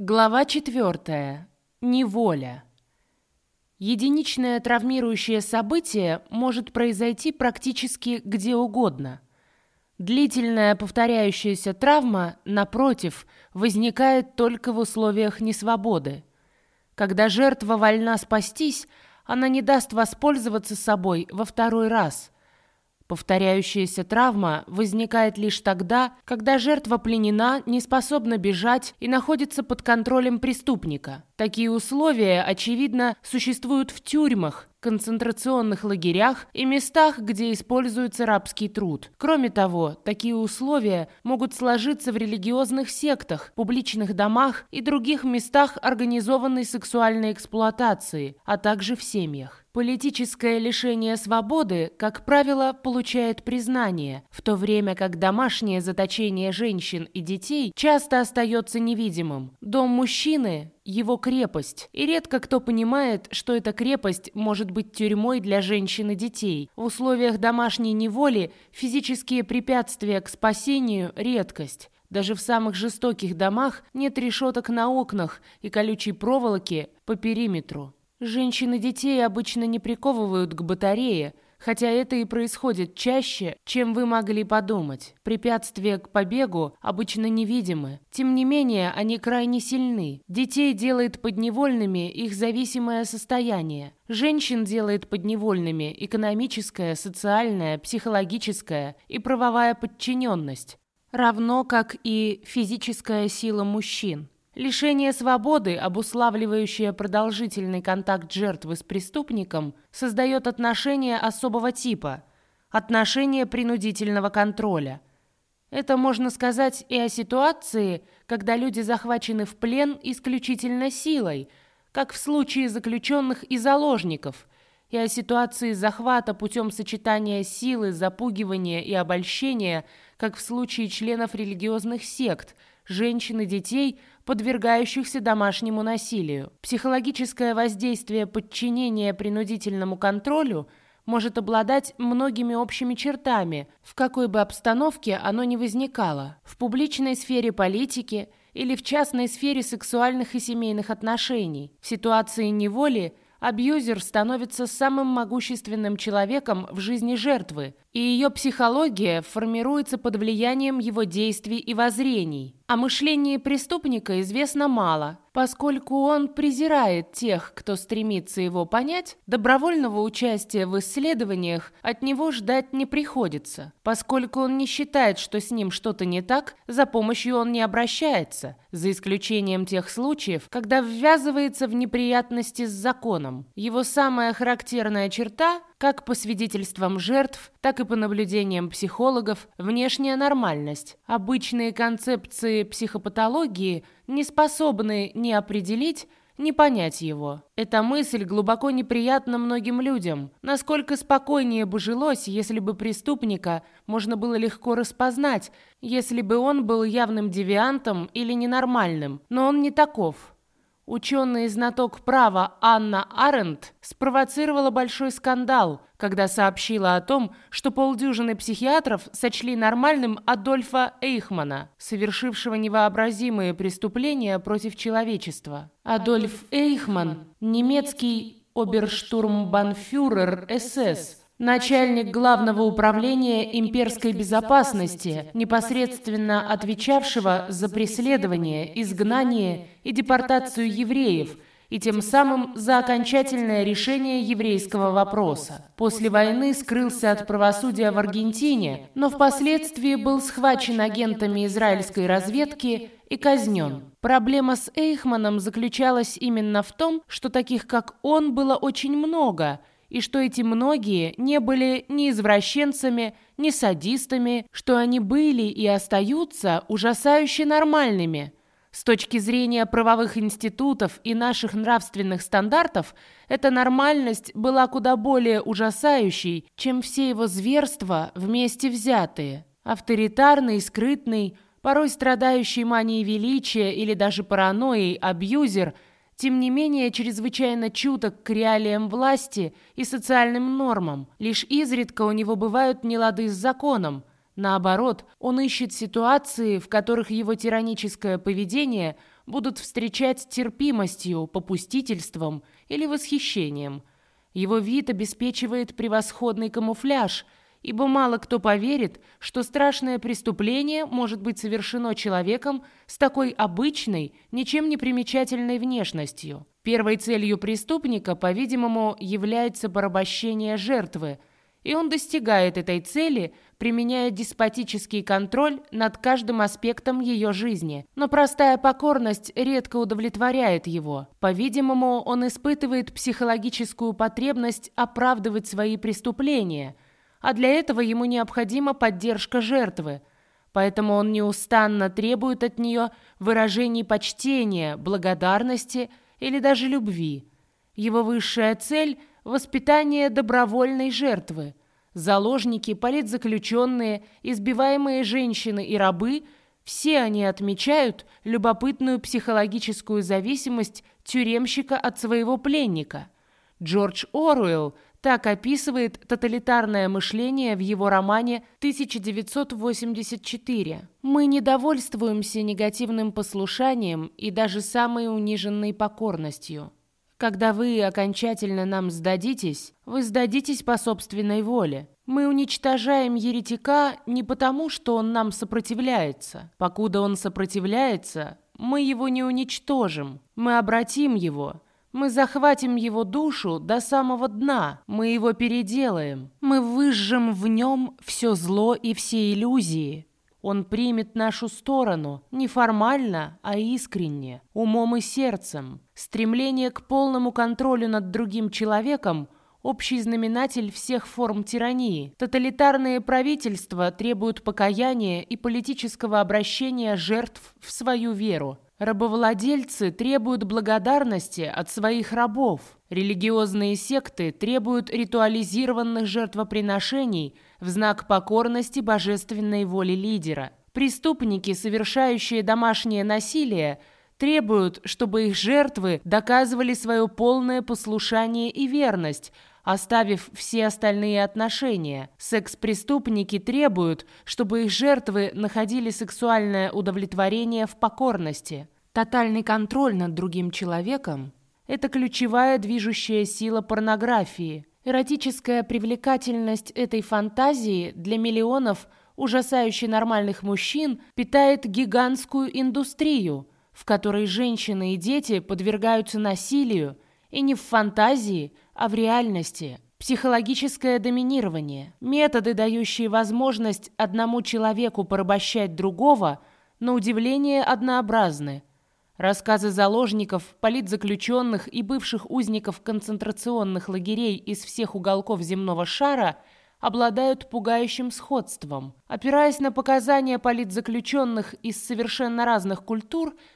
Глава 4. Неволя. Единичное травмирующее событие может произойти практически где угодно. Длительная повторяющаяся травма, напротив, возникает только в условиях несвободы. Когда жертва вольна спастись, она не даст воспользоваться собой во второй раз – Повторяющаяся травма возникает лишь тогда, когда жертва пленена, не способна бежать и находится под контролем преступника. Такие условия, очевидно, существуют в тюрьмах, концентрационных лагерях и местах, где используется рабский труд. Кроме того, такие условия могут сложиться в религиозных сектах, публичных домах и других местах организованной сексуальной эксплуатации, а также в семьях. Политическое лишение свободы, как правило, получает признание, в то время как домашнее заточение женщин и детей часто остается невидимым. Дом мужчины его крепость, и редко кто понимает, что эта крепость может быть тюрьмой для женщин и детей. В условиях домашней неволи физические препятствия к спасению – редкость. Даже в самых жестоких домах нет решеток на окнах и колючей проволоки по периметру. Женщин и детей обычно не приковывают к батарее – хотя это и происходит чаще, чем вы могли подумать. Препятствия к побегу обычно невидимы. Тем не менее, они крайне сильны. Детей делает подневольными их зависимое состояние. Женщин делает подневольными экономическая, социальная, психологическая и правовая подчиненность, равно как и физическая сила мужчин. Лишение свободы, обуславливающее продолжительный контакт жертвы с преступником, создает отношения особого типа – отношения принудительного контроля. Это можно сказать и о ситуации, когда люди захвачены в плен исключительно силой, как в случае заключенных и заложников, и о ситуации захвата путем сочетания силы, запугивания и обольщения, как в случае членов религиозных сект – женщин и детей, подвергающихся домашнему насилию. Психологическое воздействие подчинения принудительному контролю может обладать многими общими чертами, в какой бы обстановке оно ни возникало, в публичной сфере политики или в частной сфере сексуальных и семейных отношений. В ситуации неволи – Абьюзер становится самым могущественным человеком в жизни жертвы, и ее психология формируется под влиянием его действий и воззрений. О мышлении преступника известно мало, поскольку он презирает тех, кто стремится его понять, добровольного участия в исследованиях от него ждать не приходится. Поскольку он не считает, что с ним что-то не так, за помощью он не обращается, за исключением тех случаев, когда ввязывается в неприятности с законом. Его самая характерная черта как по свидетельствам жертв, так и по наблюдениям психологов, внешняя нормальность. Обычные концепции психопатологии не способны ни определить, ни понять его. Эта мысль глубоко неприятна многим людям. Насколько спокойнее бы жилось, если бы преступника можно было легко распознать, если бы он был явным девиантом или ненормальным. Но он не таков. Ученый и знаток права Анна Аренд спровоцировала большой скандал, когда сообщила о том, что полдюжины психиатров сочли нормальным Адольфа Эйхмана, совершившего невообразимые преступления против человечества. Адольф Эйхман – немецкий оберштурмбанфюрер СС, начальник главного управления имперской безопасности, непосредственно отвечавшего за преследование, изгнание и депортацию евреев – и тем самым за окончательное решение еврейского вопроса. После войны скрылся от правосудия в Аргентине, но впоследствии был схвачен агентами израильской разведки и казнен. Проблема с Эйхманом заключалась именно в том, что таких как он было очень много – и что эти многие не были ни извращенцами, ни садистами, что они были и остаются ужасающе нормальными. С точки зрения правовых институтов и наших нравственных стандартов, эта нормальность была куда более ужасающей, чем все его зверства вместе взятые. Авторитарный, скрытный, порой страдающий манией величия или даже паранойей абьюзер – тем не менее чрезвычайно чуток к реалиям власти и социальным нормам. Лишь изредка у него бывают нелады с законом. Наоборот, он ищет ситуации, в которых его тираническое поведение будут встречать терпимостью, попустительством или восхищением. Его вид обеспечивает превосходный камуфляж, ибо мало кто поверит, что страшное преступление может быть совершено человеком с такой обычной, ничем не примечательной внешностью. Первой целью преступника, по-видимому, является порабощение жертвы, и он достигает этой цели, применяя деспотический контроль над каждым аспектом ее жизни. Но простая покорность редко удовлетворяет его. По-видимому, он испытывает психологическую потребность оправдывать свои преступления, а для этого ему необходима поддержка жертвы. Поэтому он неустанно требует от нее выражений почтения, благодарности или даже любви. Его высшая цель – воспитание добровольной жертвы. Заложники, политзаключенные, избиваемые женщины и рабы – все они отмечают любопытную психологическую зависимость тюремщика от своего пленника. Джордж Оруэлл так описывает тоталитарное мышление в его романе 1984. Мы не довольствуемся негативным послушанием и даже самой униженной покорностью. Когда вы окончательно нам сдадитесь, вы сдадитесь по собственной воле. Мы уничтожаем еретика не потому, что он нам сопротивляется. Покуда он сопротивляется, мы его не уничтожим. Мы обратим его. Мы захватим его душу до самого дна. Мы его переделаем. Мы выжжем в нем все зло и все иллюзии. Он примет нашу сторону не формально, а искренне, умом и сердцем. Стремление к полному контролю над другим человеком – общий знаменатель всех форм тирании. Тоталитарные правительства требуют покаяния и политического обращения жертв в свою веру. Рабовладельцы требуют благодарности от своих рабов. Религиозные секты требуют ритуализированных жертвоприношений в знак покорности божественной воли лидера. Преступники, совершающие домашнее насилие, требуют, чтобы их жертвы доказывали свое полное послушание и верность, оставив все остальные отношения. Секс-преступники требуют, чтобы их жертвы находили сексуальное удовлетворение в покорности. Тотальный контроль над другим человеком – это ключевая движущая сила порнографии. Эротическая привлекательность этой фантазии для миллионов ужасающе нормальных мужчин питает гигантскую индустрию, в которой женщины и дети подвергаются насилию и не в фантазии – а в реальности. Психологическое доминирование. Методы, дающие возможность одному человеку порабощать другого, на удивление однообразны. Рассказы заложников, политзаключенных и бывших узников концентрационных лагерей из всех уголков земного шара обладают пугающим сходством. Опираясь на показания политзаключенных из совершенно разных культур –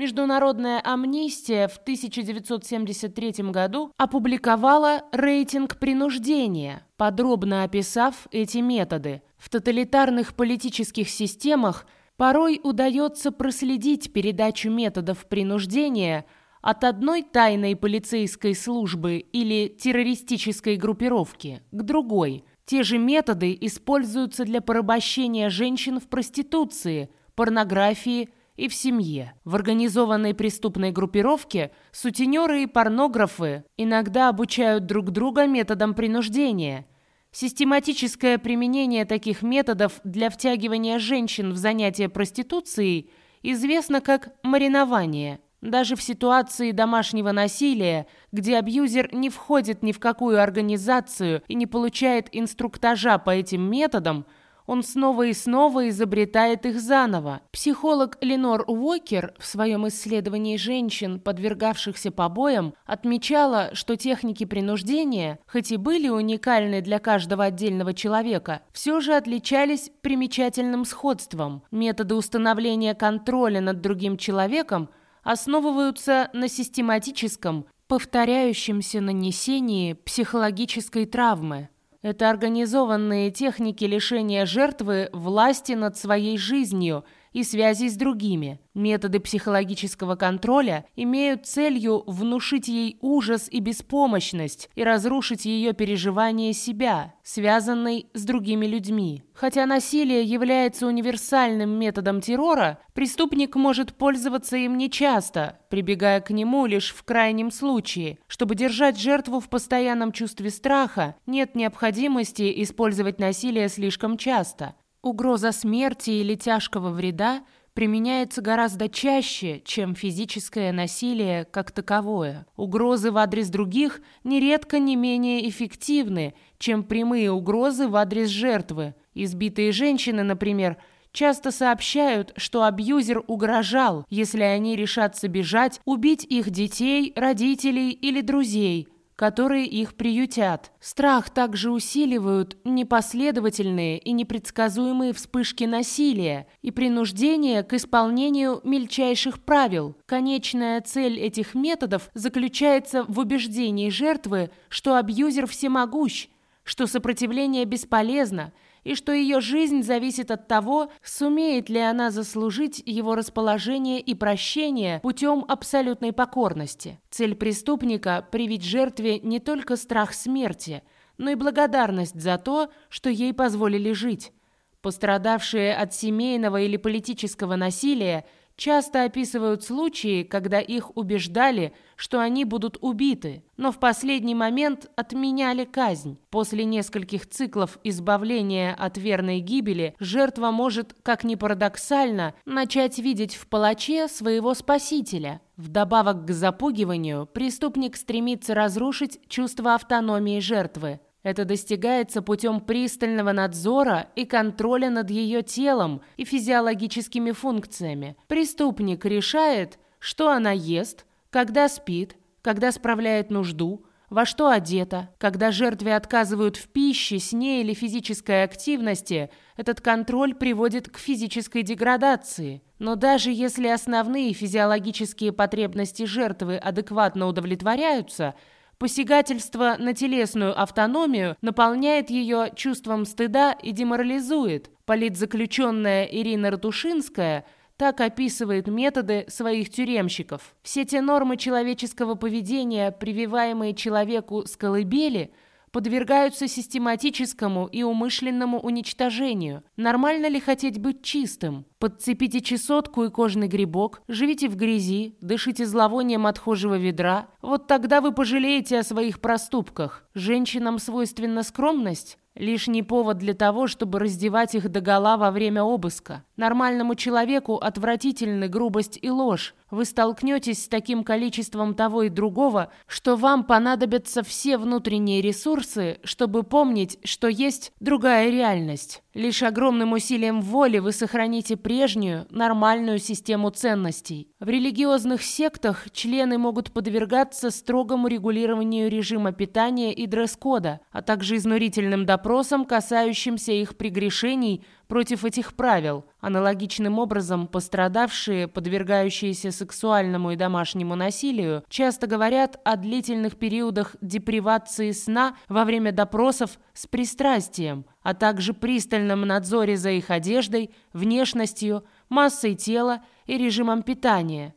Международная амнистия в 1973 году опубликовала рейтинг принуждения, подробно описав эти методы. В тоталитарных политических системах порой удается проследить передачу методов принуждения от одной тайной полицейской службы или террористической группировки к другой. Те же методы используются для порабощения женщин в проституции, порнографии, и в семье. В организованной преступной группировке сутенеры и порнографы иногда обучают друг друга методам принуждения. Систематическое применение таких методов для втягивания женщин в занятия проституцией известно как маринование. Даже в ситуации домашнего насилия, где абьюзер не входит ни в какую организацию и не получает инструктажа по этим методам – он снова и снова изобретает их заново. Психолог Ленор Уокер в своем исследовании женщин, подвергавшихся побоям, отмечала, что техники принуждения, хоть и были уникальны для каждого отдельного человека, все же отличались примечательным сходством. Методы установления контроля над другим человеком основываются на систематическом, повторяющемся нанесении психологической травмы. Это организованные техники лишения жертвы власти над своей жизнью и связей с другими. Методы психологического контроля имеют целью внушить ей ужас и беспомощность и разрушить ее переживание себя, связанной с другими людьми. Хотя насилие является универсальным методом террора, преступник может пользоваться им нечасто, прибегая к нему лишь в крайнем случае. Чтобы держать жертву в постоянном чувстве страха, нет необходимости использовать насилие слишком часто. Угроза смерти или тяжкого вреда применяется гораздо чаще, чем физическое насилие как таковое. Угрозы в адрес других нередко не менее эффективны, чем прямые угрозы в адрес жертвы. Избитые женщины, например, часто сообщают, что абьюзер угрожал, если они решатся бежать, убить их детей, родителей или друзей – которые их приютят. Страх также усиливают непоследовательные и непредсказуемые вспышки насилия и принуждение к исполнению мельчайших правил. Конечная цель этих методов заключается в убеждении жертвы, что абьюзер всемогущ, что сопротивление бесполезно – и что ее жизнь зависит от того, сумеет ли она заслужить его расположение и прощение путем абсолютной покорности. Цель преступника – привить жертве не только страх смерти, но и благодарность за то, что ей позволили жить. Пострадавшие от семейного или политического насилия – часто описывают случаи, когда их убеждали, что они будут убиты, но в последний момент отменяли казнь. После нескольких циклов избавления от верной гибели жертва может, как ни парадоксально, начать видеть в палаче своего спасителя. Вдобавок к запугиванию, преступник стремится разрушить чувство автономии жертвы. Это достигается путем пристального надзора и контроля над ее телом и физиологическими функциями. Преступник решает, что она ест, когда спит, когда справляет нужду, во что одета. Когда жертве отказывают в пище, сне или физической активности, этот контроль приводит к физической деградации. Но даже если основные физиологические потребности жертвы адекватно удовлетворяются – Посягательство на телесную автономию наполняет ее чувством стыда и деморализует. Политзаключенная Ирина Ратушинская так описывает методы своих тюремщиков. Все те нормы человеческого поведения, прививаемые человеку с колыбели – подвергаются систематическому и умышленному уничтожению. Нормально ли хотеть быть чистым? Подцепите чесотку и кожный грибок, живите в грязи, дышите зловонием отхожего ведра. Вот тогда вы пожалеете о своих проступках. Женщинам свойственна скромность? Лишний повод для того, чтобы раздевать их догола во время обыска. Нормальному человеку отвратительны грубость и ложь. Вы столкнетесь с таким количеством того и другого, что вам понадобятся все внутренние ресурсы, чтобы помнить, что есть другая реальность. Лишь огромным усилием воли вы сохраните прежнюю, нормальную систему ценностей. В религиозных сектах члены могут подвергаться строгому регулированию режима питания и дресс-кода, а также изнурительным допросам, касающимся их прегрешений против этих правил. Аналогичным образом пострадавшие, подвергающиеся сексуальному и домашнему насилию, часто говорят о длительных периодах депривации сна во время допросов с пристрастием, а также пристальном надзоре за их одеждой, внешностью, массой тела и режимом питания.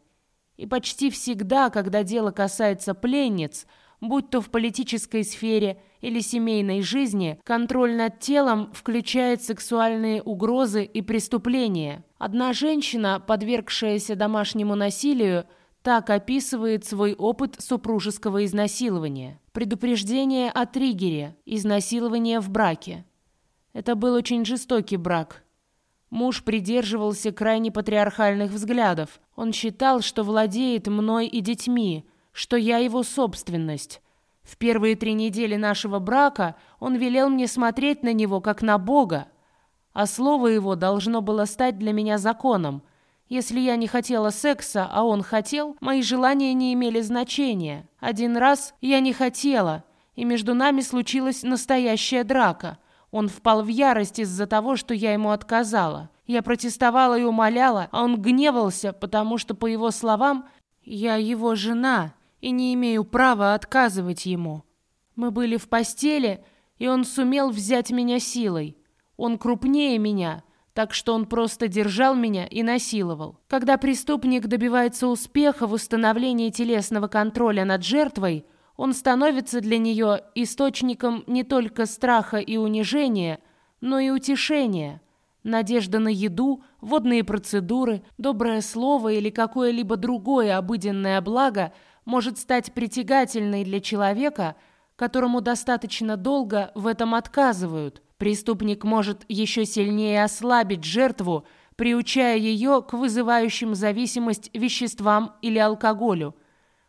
И почти всегда, когда дело касается пленниц, будь то в политической сфере или семейной жизни, контроль над телом включает сексуальные угрозы и преступления. Одна женщина, подвергшаяся домашнему насилию, так описывает свой опыт супружеского изнасилования. Предупреждение о триггере – изнасилование в браке. Это был очень жестокий брак. Муж придерживался крайне патриархальных взглядов. Он считал, что владеет мной и детьми, что я его собственность. В первые три недели нашего брака он велел мне смотреть на него как на Бога, а слово его должно было стать для меня законом. Если я не хотела секса, а он хотел, мои желания не имели значения. Один раз я не хотела, и между нами случилась настоящая драка. Он впал в ярость из-за того, что я ему отказала. Я протестовала и умоляла, а он гневался, потому что, по его словам, я его жена и не имею права отказывать ему. Мы были в постели, и он сумел взять меня силой. Он крупнее меня, так что он просто держал меня и насиловал. Когда преступник добивается успеха в установлении телесного контроля над жертвой, он становится для нее источником не только страха и унижения, но и утешения. Надежда на еду, водные процедуры, доброе слово или какое-либо другое обыденное благо может стать притягательной для человека, которому достаточно долго в этом отказывают. Преступник может еще сильнее ослабить жертву, приучая ее к вызывающим зависимость веществам или алкоголю.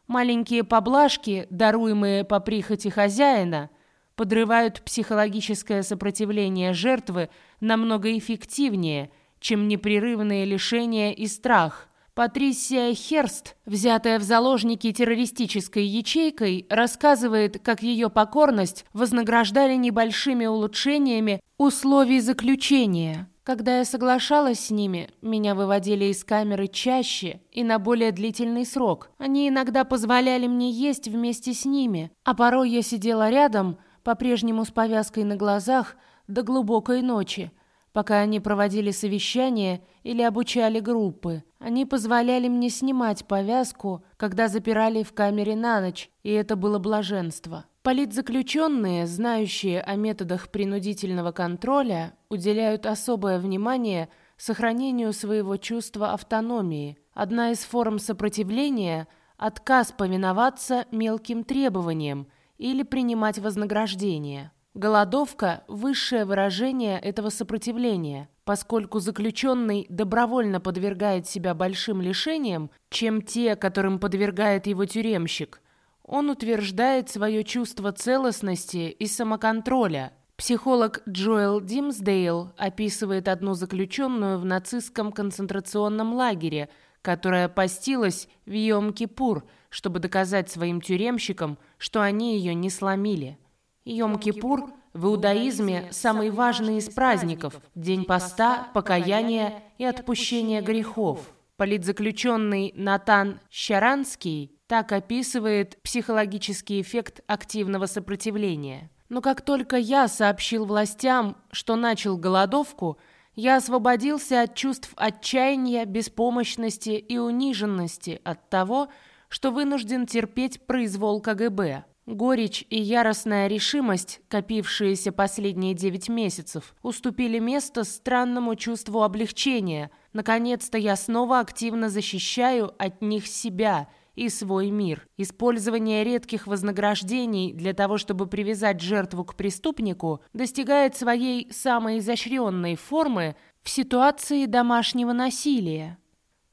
Маленькие поблажки, даруемые по прихоти хозяина, подрывают психологическое сопротивление жертвы намного эффективнее, чем непрерывные лишения и страх – Патрисия Херст, взятая в заложники террористической ячейкой, рассказывает, как ее покорность вознаграждали небольшими улучшениями условий заключения. Когда я соглашалась с ними, меня выводили из камеры чаще и на более длительный срок. Они иногда позволяли мне есть вместе с ними, а порой я сидела рядом, по-прежнему с повязкой на глазах, до глубокой ночи, пока они проводили совещания или обучали группы. Они позволяли мне снимать повязку, когда запирали в камере на ночь, и это было блаженство. Политзаключенные, знающие о методах принудительного контроля, уделяют особое внимание сохранению своего чувства автономии. Одна из форм сопротивления – отказ повиноваться мелким требованиям или принимать вознаграждение. Голодовка – высшее выражение этого сопротивления, поскольку заключенный добровольно подвергает себя большим лишениям, чем те, которым подвергает его тюремщик. Он утверждает свое чувство целостности и самоконтроля. Психолог Джоэл Димсдейл описывает одну заключенную в нацистском концентрационном лагере, которая постилась в Йом-Кипур, чтобы доказать своим тюремщикам, что они ее не сломили. Йом-Кипур в иудаизме самый важный из праздников – день поста, покаяния и отпущения грехов. Политзаключенный Натан Щаранский так описывает психологический эффект активного сопротивления. Но как только я сообщил властям, что начал голодовку, я освободился от чувств отчаяния, беспомощности и униженности от того, что вынужден терпеть произвол КГБ. Горечь и яростная решимость, копившиеся последние девять месяцев, уступили место странному чувству облегчения. Наконец-то я снова активно защищаю от них себя и свой мир. Использование редких вознаграждений для того, чтобы привязать жертву к преступнику, достигает своей самой изощренной формы в ситуации домашнего насилия.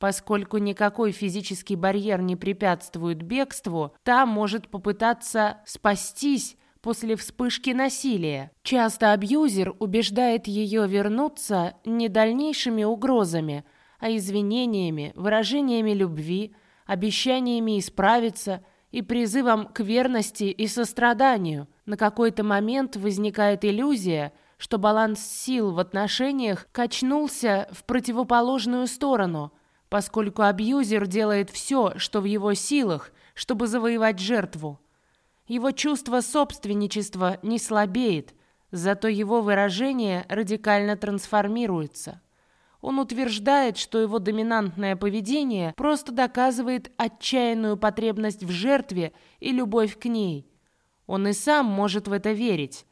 Поскольку никакой физический барьер не препятствует бегству, та может попытаться спастись после вспышки насилия. Часто абьюзер убеждает ее вернуться не дальнейшими угрозами, а извинениями, выражениями любви, обещаниями исправиться и призывом к верности и состраданию. На какой-то момент возникает иллюзия, что баланс сил в отношениях качнулся в противоположную сторону – поскольку абьюзер делает все, что в его силах, чтобы завоевать жертву. Его чувство собственничества не слабеет, зато его выражение радикально трансформируется. Он утверждает, что его доминантное поведение просто доказывает отчаянную потребность в жертве и любовь к ней. Он и сам может в это верить.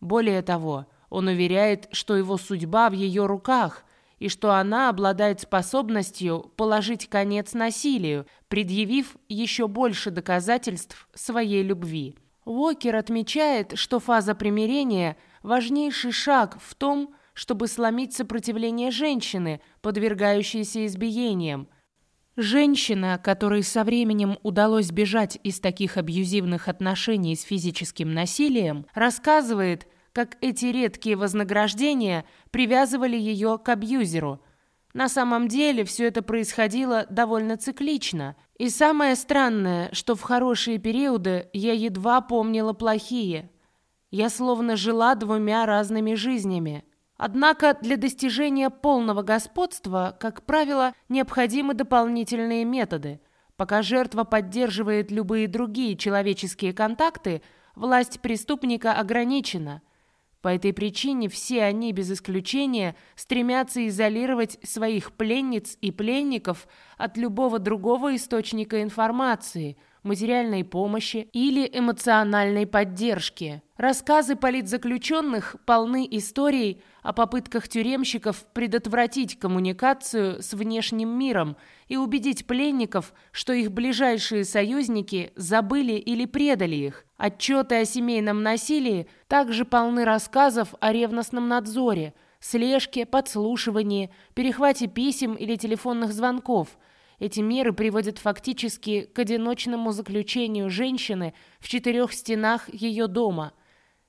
Более того, он уверяет, что его судьба в ее руках, и что она обладает способностью положить конец насилию, предъявив еще больше доказательств своей любви. Уокер отмечает, что фаза примирения – важнейший шаг в том, чтобы сломить сопротивление женщины, подвергающейся избиениям. Женщина, которой со временем удалось бежать из таких абьюзивных отношений с физическим насилием, рассказывает, как эти редкие вознаграждения привязывали ее к абьюзеру. На самом деле все это происходило довольно циклично. И самое странное, что в хорошие периоды я едва помнила плохие. Я словно жила двумя разными жизнями. Однако для достижения полного господства, как правило, необходимы дополнительные методы. Пока жертва поддерживает любые другие человеческие контакты, власть преступника ограничена – По этой причине все они, без исключения, стремятся изолировать своих пленниц и пленников от любого другого источника информации, материальной помощи или эмоциональной поддержки. Рассказы политзаключенных полны историй о попытках тюремщиков предотвратить коммуникацию с внешним миром и убедить пленников, что их ближайшие союзники забыли или предали их. Отчеты о семейном насилии также полны рассказов о ревностном надзоре, слежке, подслушивании, перехвате писем или телефонных звонков. Эти меры приводят фактически к одиночному заключению женщины в четырех стенах ее дома.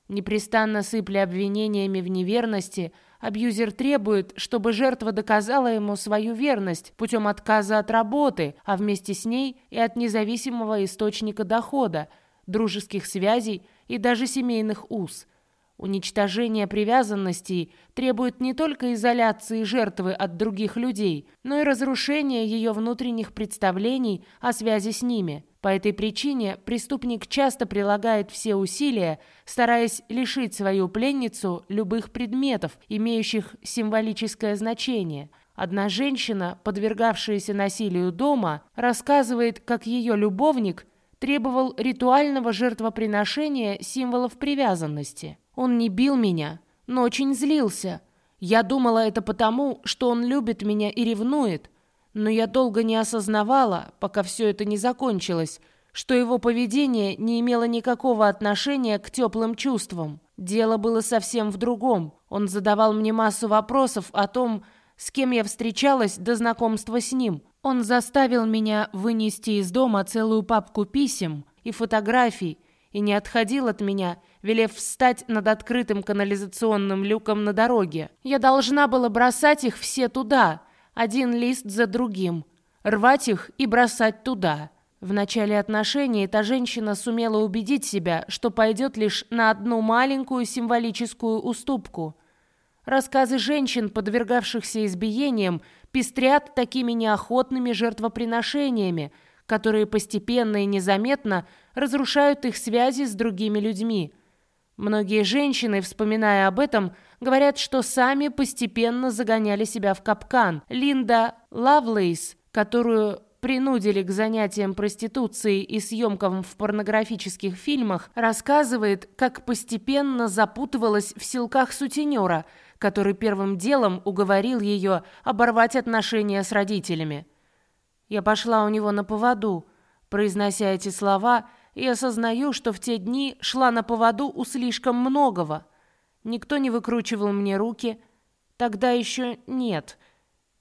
Непрестанно сыпля обвинениями в неверности – Абьюзер требует, чтобы жертва доказала ему свою верность путем отказа от работы, а вместе с ней и от независимого источника дохода, дружеских связей и даже семейных уз. Уничтожение привязанностей требует не только изоляции жертвы от других людей, но и разрушения ее внутренних представлений о связи с ними. По этой причине преступник часто прилагает все усилия, стараясь лишить свою пленницу любых предметов, имеющих символическое значение. Одна женщина, подвергавшаяся насилию дома, рассказывает, как ее любовник требовал ритуального жертвоприношения символов привязанности. Он не бил меня, но очень злился. Я думала это потому, что он любит меня и ревнует – но я долго не осознавала, пока все это не закончилось, что его поведение не имело никакого отношения к теплым чувствам. Дело было совсем в другом. Он задавал мне массу вопросов о том, с кем я встречалась до знакомства с ним. Он заставил меня вынести из дома целую папку писем и фотографий и не отходил от меня, велев встать над открытым канализационным люком на дороге. Я должна была бросать их все туда, один лист за другим, рвать их и бросать туда. В начале отношений эта женщина сумела убедить себя, что пойдет лишь на одну маленькую символическую уступку. Рассказы женщин, подвергавшихся избиениям, пестрят такими неохотными жертвоприношениями, которые постепенно и незаметно разрушают их связи с другими людьми. Многие женщины, вспоминая об этом, говорят, что сами постепенно загоняли себя в капкан. Линда Лавлейс, которую принудили к занятиям проституцией и съемкам в порнографических фильмах, рассказывает, как постепенно запутывалась в силках сутенера, который первым делом уговорил ее оборвать отношения с родителями. «Я пошла у него на поводу», произнося эти слова, и осознаю, что в те дни шла на поводу у слишком многого. Никто не выкручивал мне руки. Тогда еще нет.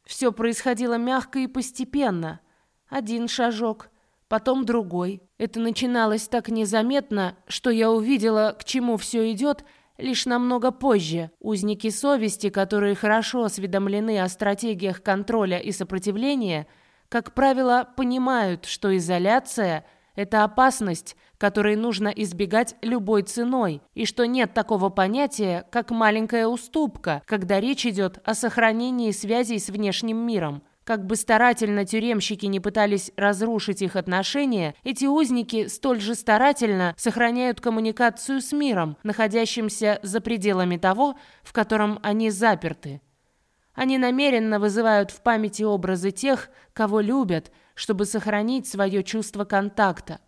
Все происходило мягко и постепенно. Один шажок, потом другой. Это начиналось так незаметно, что я увидела, к чему все идет, лишь намного позже. Узники совести, которые хорошо осведомлены о стратегиях контроля и сопротивления, как правило, понимают, что изоляция – это опасность, которой нужно избегать любой ценой, и что нет такого понятия, как маленькая уступка, когда речь идет о сохранении связей с внешним миром. Как бы старательно тюремщики не пытались разрушить их отношения, эти узники столь же старательно сохраняют коммуникацию с миром, находящимся за пределами того, в котором они заперты. Они намеренно вызывают в памяти образы тех, кого любят, чтобы сохранить свое чувство контакта.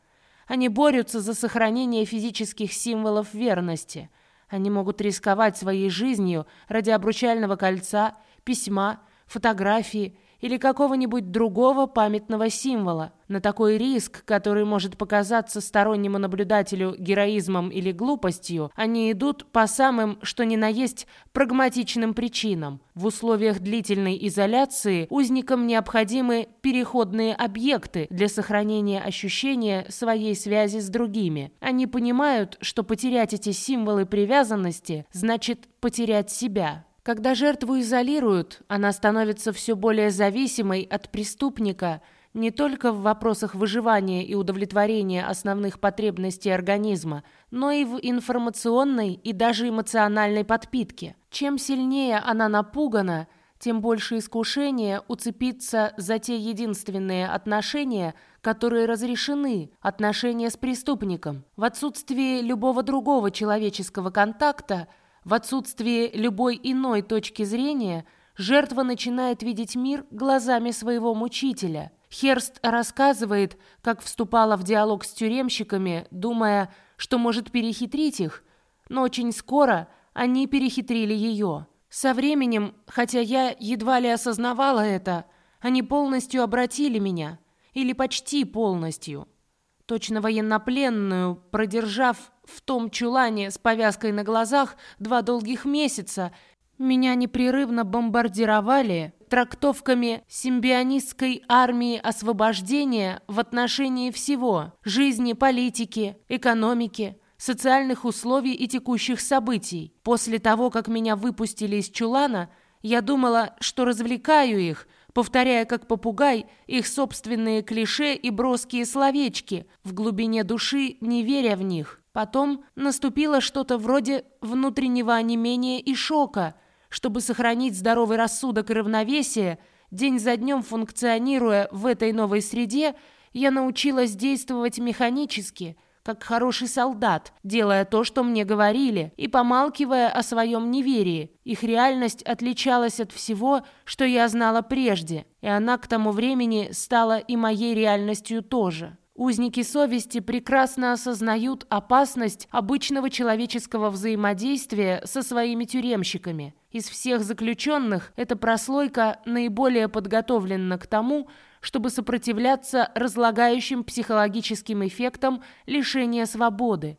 Они борются за сохранение физических символов верности. Они могут рисковать своей жизнью ради обручального кольца, письма, фотографии или какого-нибудь другого памятного символа. На такой риск, который может показаться стороннему наблюдателю героизмом или глупостью, они идут по самым, что ни на есть, прагматичным причинам. В условиях длительной изоляции узникам необходимы переходные объекты для сохранения ощущения своей связи с другими. Они понимают, что потерять эти символы привязанности значит потерять себя. Когда жертву изолируют, она становится все более зависимой от преступника не только в вопросах выживания и удовлетворения основных потребностей организма, но и в информационной и даже эмоциональной подпитке. Чем сильнее она напугана, тем больше искушение уцепиться за те единственные отношения, которые разрешены, отношения с преступником. В отсутствии любого другого человеческого контакта – В отсутствие любой иной точки зрения жертва начинает видеть мир глазами своего мучителя. Херст рассказывает, как вступала в диалог с тюремщиками, думая, что может перехитрить их, но очень скоро они перехитрили ее. Со временем, хотя я едва ли осознавала это, они полностью обратили меня, или почти полностью. Точно военнопленную, продержав в том чулане с повязкой на глазах два долгих месяца, меня непрерывно бомбардировали трактовками симбионистской армии освобождения в отношении всего – жизни, политики, экономики, социальных условий и текущих событий. После того, как меня выпустили из чулана, я думала, что развлекаю их, повторяя как попугай их собственные клише и броские словечки, в глубине души не веря в них. Потом наступило что-то вроде внутреннего онемения и шока – чтобы сохранить здоровый рассудок и равновесие, день за днем функционируя в этой новой среде, я научилась действовать механически, как хороший солдат, делая то, что мне говорили, и помалкивая о своем неверии. Их реальность отличалась от всего, что я знала прежде, и она к тому времени стала и моей реальностью тоже. Узники совести прекрасно осознают опасность обычного человеческого взаимодействия со своими тюремщиками. Из всех заключенных эта прослойка наиболее подготовлена к тому, чтобы сопротивляться разлагающим психологическим эффектам лишения свободы.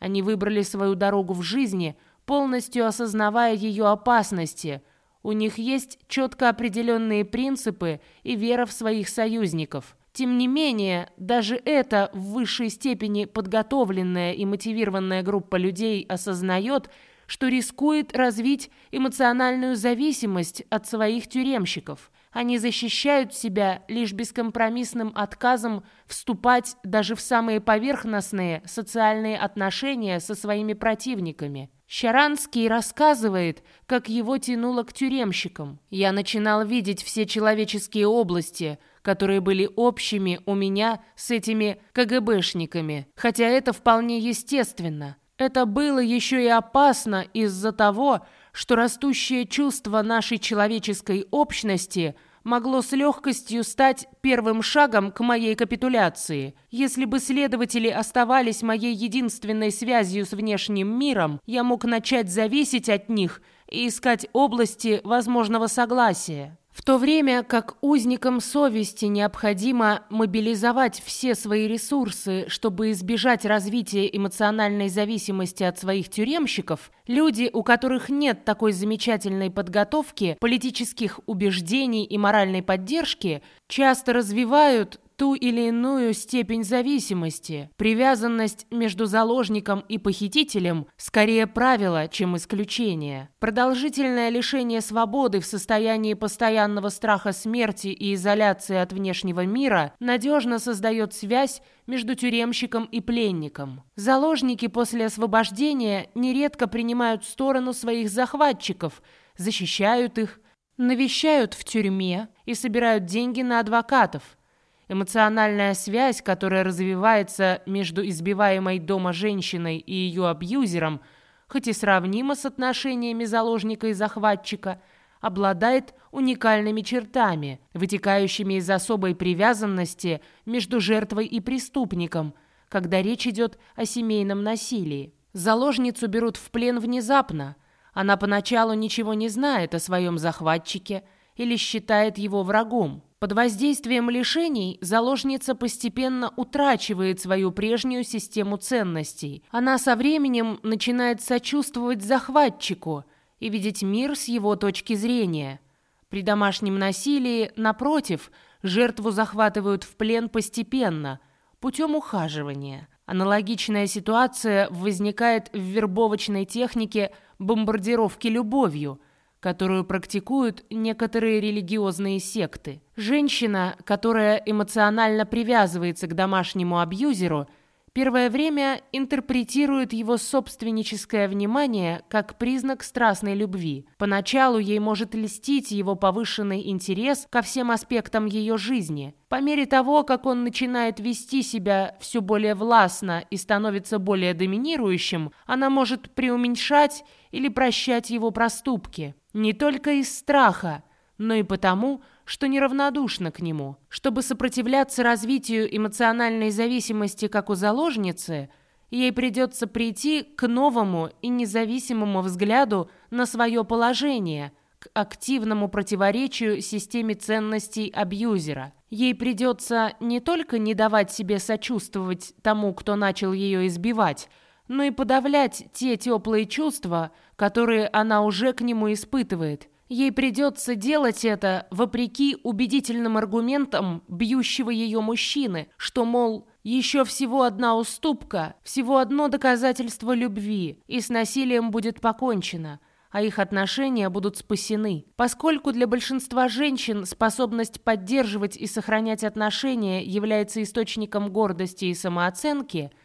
Они выбрали свою дорогу в жизни, полностью осознавая ее опасности. У них есть четко определенные принципы и вера в своих союзников – тем не менее, даже эта в высшей степени подготовленная и мотивированная группа людей осознает, что рискует развить эмоциональную зависимость от своих тюремщиков. Они защищают себя лишь бескомпромиссным отказом вступать даже в самые поверхностные социальные отношения со своими противниками. Щаранский рассказывает, как его тянуло к тюремщикам. «Я начинал видеть все человеческие области – которые были общими у меня с этими КГБшниками, хотя это вполне естественно. Это было еще и опасно из-за того, что растущее чувство нашей человеческой общности могло с легкостью стать первым шагом к моей капитуляции. Если бы следователи оставались моей единственной связью с внешним миром, я мог начать зависеть от них и искать области возможного согласия. В то время как узникам совести необходимо мобилизовать все свои ресурсы, чтобы избежать развития эмоциональной зависимости от своих тюремщиков, люди, у которых нет такой замечательной подготовки, политических убеждений и моральной поддержки, часто развивают ту или иную степень зависимости. Привязанность между заложником и похитителем скорее правило, чем исключение. Продолжительное лишение свободы в состоянии постоянного страха смерти и изоляции от внешнего мира надежно создает связь между тюремщиком и пленником. Заложники после освобождения нередко принимают сторону своих захватчиков, защищают их, навещают в тюрьме и собирают деньги на адвокатов – Эмоциональная связь, которая развивается между избиваемой дома женщиной и ее абьюзером, хоть и сравнима с отношениями заложника и захватчика, обладает уникальными чертами, вытекающими из особой привязанности между жертвой и преступником, когда речь идет о семейном насилии. Заложницу берут в плен внезапно. Она поначалу ничего не знает о своем захватчике или считает его врагом. Под воздействием лишений заложница постепенно утрачивает свою прежнюю систему ценностей. Она со временем начинает сочувствовать захватчику и видеть мир с его точки зрения. При домашнем насилии, напротив, жертву захватывают в плен постепенно, путем ухаживания. Аналогичная ситуация возникает в вербовочной технике бомбардировки любовью – которую практикуют некоторые религиозные секты. Женщина, которая эмоционально привязывается к домашнему абьюзеру, Первое время интерпретирует его собственническое внимание как признак страстной любви. Поначалу ей может льстить его повышенный интерес ко всем аспектам ее жизни. По мере того, как он начинает вести себя все более властно и становится более доминирующим, она может преуменьшать или прощать его проступки. Не только из страха, но и потому, что неравнодушна к нему. Чтобы сопротивляться развитию эмоциональной зависимости, как у заложницы, ей придется прийти к новому и независимому взгляду на свое положение, к активному противоречию системе ценностей абьюзера. Ей придется не только не давать себе сочувствовать тому, кто начал ее избивать, но и подавлять те теплые чувства, которые она уже к нему испытывает – Ей придется делать это вопреки убедительным аргументам бьющего ее мужчины, что, мол, еще всего одна уступка, всего одно доказательство любви, и с насилием будет покончено, а их отношения будут спасены. Поскольку для большинства женщин способность поддерживать и сохранять отношения является источником гордости и самооценки –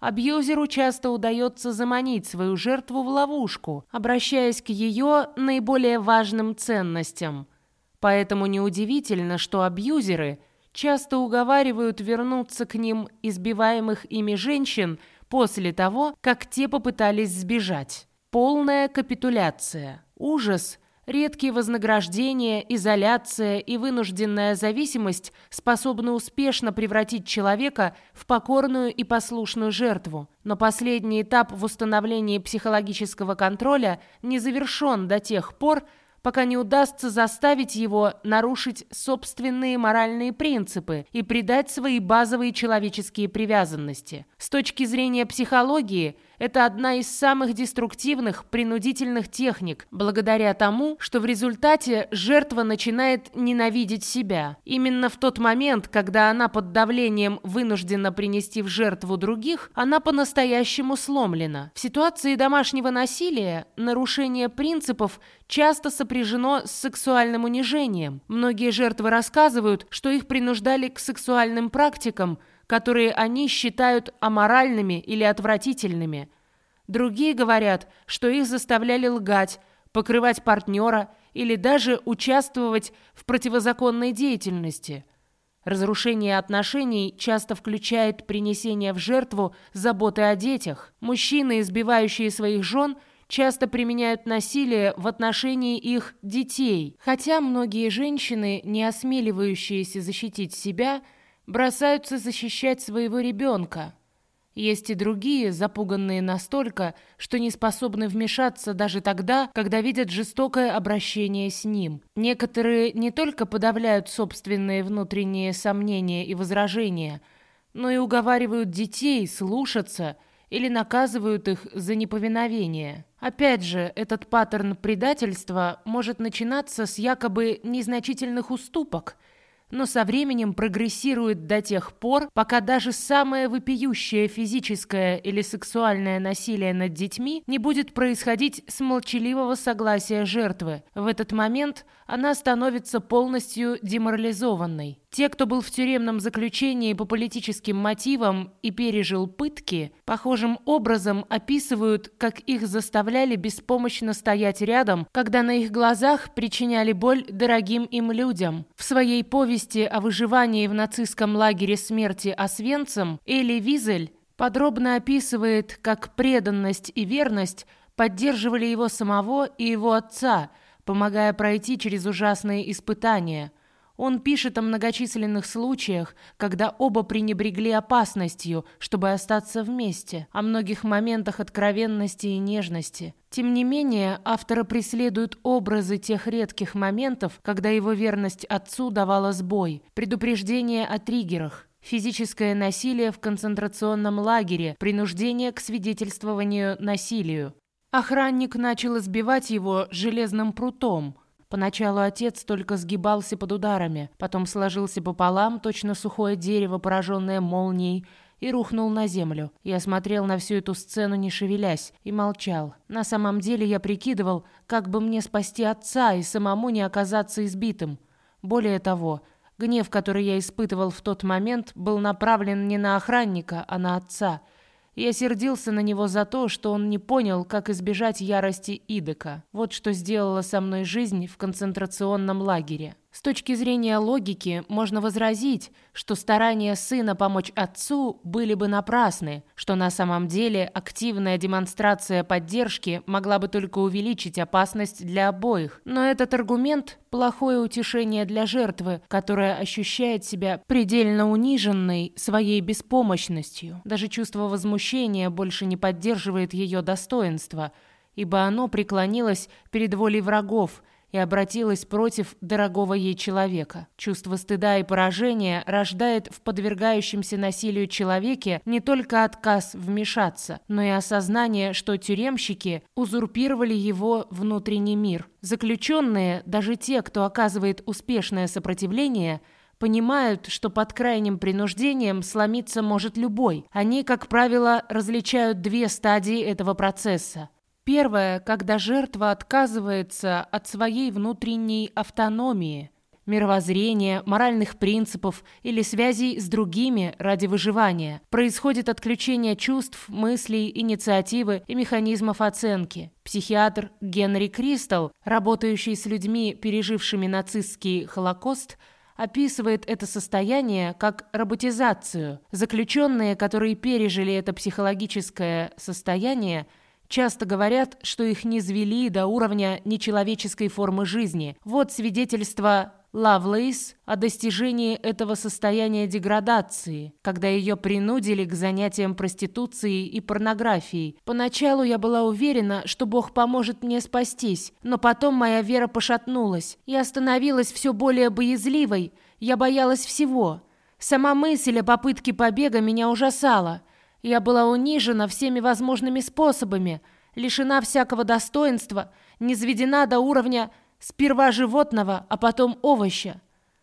Абьюзеру часто удается заманить свою жертву в ловушку, обращаясь к ее наиболее важным ценностям. Поэтому неудивительно, что абьюзеры часто уговаривают вернуться к ним избиваемых ими женщин после того, как те попытались сбежать. Полная капитуляция. Ужас – Редкие вознаграждения, изоляция и вынужденная зависимость способны успешно превратить человека в покорную и послушную жертву. Но последний этап в установлении психологического контроля не завершен до тех пор, пока не удастся заставить его нарушить собственные моральные принципы и предать свои базовые человеческие привязанности. С точки зрения психологии – это одна из самых деструктивных принудительных техник, благодаря тому, что в результате жертва начинает ненавидеть себя. Именно в тот момент, когда она под давлением вынуждена принести в жертву других, она по-настоящему сломлена. В ситуации домашнего насилия нарушение принципов часто сопряжено с сексуальным унижением. Многие жертвы рассказывают, что их принуждали к сексуальным практикам, которые они считают аморальными или отвратительными. Другие говорят, что их заставляли лгать, покрывать партнера или даже участвовать в противозаконной деятельности. Разрушение отношений часто включает принесение в жертву заботы о детях. Мужчины, избивающие своих жен, часто применяют насилие в отношении их детей, хотя многие женщины, не осмеливающиеся защитить себя, бросаются защищать своего ребенка. Есть и другие, запуганные настолько, что не способны вмешаться даже тогда, когда видят жестокое обращение с ним. Некоторые не только подавляют собственные внутренние сомнения и возражения, но и уговаривают детей слушаться или наказывают их за неповиновение. Опять же, этот паттерн предательства может начинаться с якобы незначительных уступок – но со временем прогрессирует до тех пор, пока даже самое вопиющее физическое или сексуальное насилие над детьми не будет происходить с молчаливого согласия жертвы. В этот момент она становится полностью деморализованной. Те, кто был в тюремном заключении по политическим мотивам и пережил пытки, похожим образом описывают, как их заставляли беспомощно стоять рядом, когда на их глазах причиняли боль дорогим им людям. В своей повести о выживании в нацистском лагере смерти Освенцим Эли Визель подробно описывает, как преданность и верность поддерживали его самого и его отца, помогая пройти через ужасные испытания – он пишет о многочисленных случаях, когда оба пренебрегли опасностью, чтобы остаться вместе, о многих моментах откровенности и нежности. Тем не менее, автора преследуют образы тех редких моментов, когда его верность отцу давала сбой, предупреждение о триггерах, физическое насилие в концентрационном лагере, принуждение к свидетельствованию насилию. Охранник начал избивать его железным прутом – Поначалу отец только сгибался под ударами, потом сложился пополам, точно сухое дерево, пораженное молнией, и рухнул на землю. Я смотрел на всю эту сцену, не шевелясь, и молчал. На самом деле я прикидывал, как бы мне спасти отца и самому не оказаться избитым. Более того, Гнев, который я испытывал в тот момент, был направлен не на охранника, а на отца – я сердился на него за то, что он не понял, как избежать ярости Идека. Вот что сделала со мной жизнь в концентрационном лагере. С точки зрения логики можно возразить, что старания сына помочь отцу были бы напрасны, что на самом деле активная демонстрация поддержки могла бы только увеличить опасность для обоих. Но этот аргумент – плохое утешение для жертвы, которая ощущает себя предельно униженной своей беспомощностью. Даже чувство возмущения больше не поддерживает ее достоинства, ибо оно преклонилось перед волей врагов – и обратилась против дорогого ей человека. Чувство стыда и поражения рождает в подвергающемся насилию человеке не только отказ вмешаться, но и осознание, что тюремщики узурпировали его внутренний мир. Заключенные, даже те, кто оказывает успешное сопротивление, понимают, что под крайним принуждением сломиться может любой. Они, как правило, различают две стадии этого процесса – Первое, когда жертва отказывается от своей внутренней автономии, мировоззрения, моральных принципов или связей с другими ради выживания. Происходит отключение чувств, мыслей, инициативы и механизмов оценки. Психиатр Генри Кристал, работающий с людьми, пережившими нацистский Холокост, описывает это состояние как роботизацию. Заключенные, которые пережили это психологическое состояние – Часто говорят, что их не звели до уровня нечеловеческой формы жизни. Вот свидетельство Лавлейс о достижении этого состояния деградации, когда ее принудили к занятиям проституцией и порнографией. Поначалу я была уверена, что Бог поможет мне спастись, но потом моя вера пошатнулась. Я становилась все более боязливой, я боялась всего. Сама мысль о попытке побега меня ужасала. Я была унижена всеми возможными способами, лишена всякого достоинства, низведена до уровня сперва животного, а потом овоща.